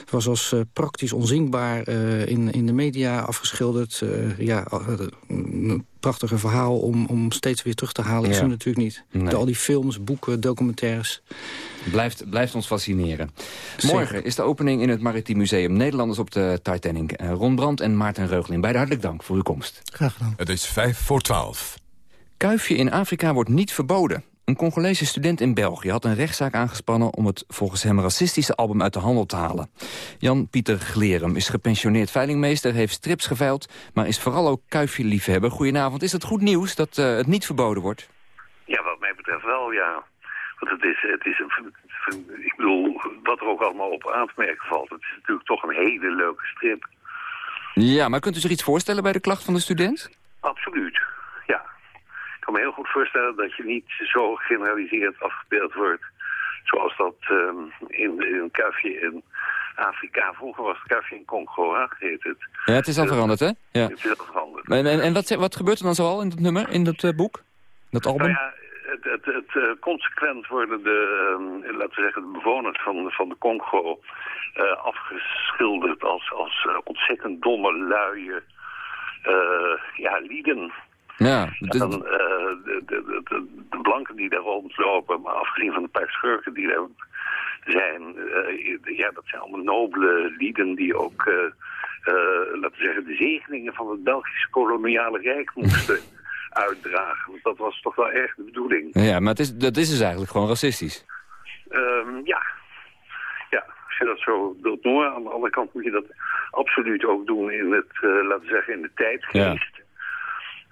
Het was als eh, praktisch onzinkbaar eh, in, in de media afgeschilderd. Eh, ja, een prachtige verhaal om, om steeds weer terug te halen is Ja. er natuurlijk niet. Nee. Door al die films, boeken, documentaires. Blijft, blijft ons fascineren. Zeker. Morgen is de opening in het Maritiem Museum Nederlanders op de Titanic. Eh, Ron Brandt en Maarten Reuglin, beide hartelijk dank voor uw komst. Graag gedaan. Het is vijf voor twaalf. Kuifje in Afrika wordt niet verboden. Een Congolese student in België had een rechtszaak aangespannen... om het volgens hem racistische album uit de handel te halen. Jan-Pieter Glerum is gepensioneerd veilingmeester, heeft strips geveild... maar is vooral ook kuifje-liefhebber. Goedenavond, is het goed nieuws dat eh, het niet verboden wordt? Ja, wat mij betreft wel, ja. Want het is, het is een, ik bedoel, wat er ook allemaal op aan te merken valt. Het is natuurlijk toch een hele leuke strip. Ja, maar kunt u zich iets voorstellen bij de klacht van de student? Absoluut, kan me heel goed voorstellen dat je niet zo generaliseerd afgebeeld wordt. Zoals dat ehm, in, in een kuifje in Afrika. Vroeger was het kuifje in Congo, hè, heet het. Ja, het is al veranderd, hè? Ja. Het is al veranderd. En, en, en wat, wat gebeurt er dan zoal in dat nummer, in dat eh, boek? Dat album? Nou ja, het, het, het, eh, consequent worden de, ehm, laten we zeggen, de bewoners van, van de Congo eh, afgeschilderd als, als ontzettend domme, luie ja, lieden. Ja, En dan, eh, de, de, de, de, de blanken die daar rondlopen, maar afgezien van een paar schurken die daar zijn, eh, ja, dat zijn allemaal nobele lieden die ook, eh, laten we zeggen, de zegeningen van het Belgische koloniale rijk moesten uitdragen. Want dat was toch wel erg de bedoeling. Ja, maar het is, dat is dus eigenlijk gewoon racistisch. Ehm, ja. ja, als je dat zo wilt noemen. Aan de andere kant moet je dat absoluut ook doen in het, eh, laten we zeggen, in de tijdgeest.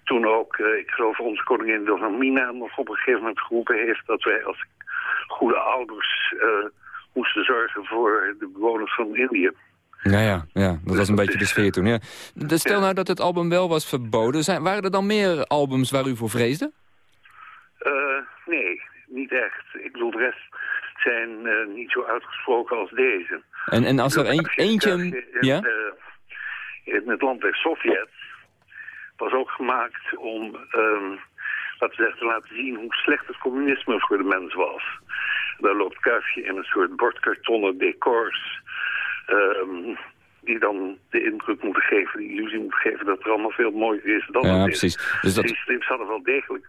Toen ook, eh, ik geloof onze koningin Wilhelmina nog op een gegeven moment geroepen heeft dat wij als goede ouders eh, moesten zorgen voor de bewoners van Indië. Ja, ja, ja, dat was een beetje de sfeer toen. Ja. Dus stel nou dat het album wel was verboden. Zijn, waren er dan meer albums waar u voor vreesde? Eh, nee, niet echt. Ik bedoel, de rest zijn eh, niet zo uitgesproken als deze. En, en als er een, eentje... In, Ja? eh, in het land der Sovjet was ook gemaakt om, ehm, laten we zeggen, te laten zien hoe slecht het communisme voor de mens was. Daar loopt Kuifje in een soort bordkartonnen decors... ehm, die dan de indruk moeten geven, de illusie moeten geven... dat er allemaal veel mooier is dan Ja, het is. precies. Dus dat- Die strips hadden wel degelijk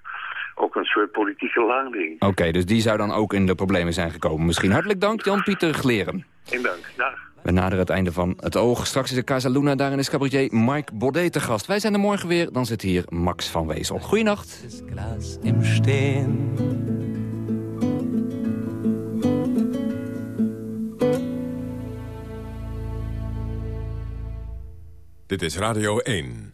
ook een soort politieke lading. Oké, dus die zou dan ook in de problemen zijn gekomen. Misschien hartelijk dank, Jan-Pieter Gleren. Geen dank. Dag. We naderen het einde van het oog. Straks is de Casa Luna, daarin is cabaretier Mike Baudet te gast. Wij zijn er morgen weer, dan zit hier Max van Wezel. Goeienacht. Dit is Radio 1.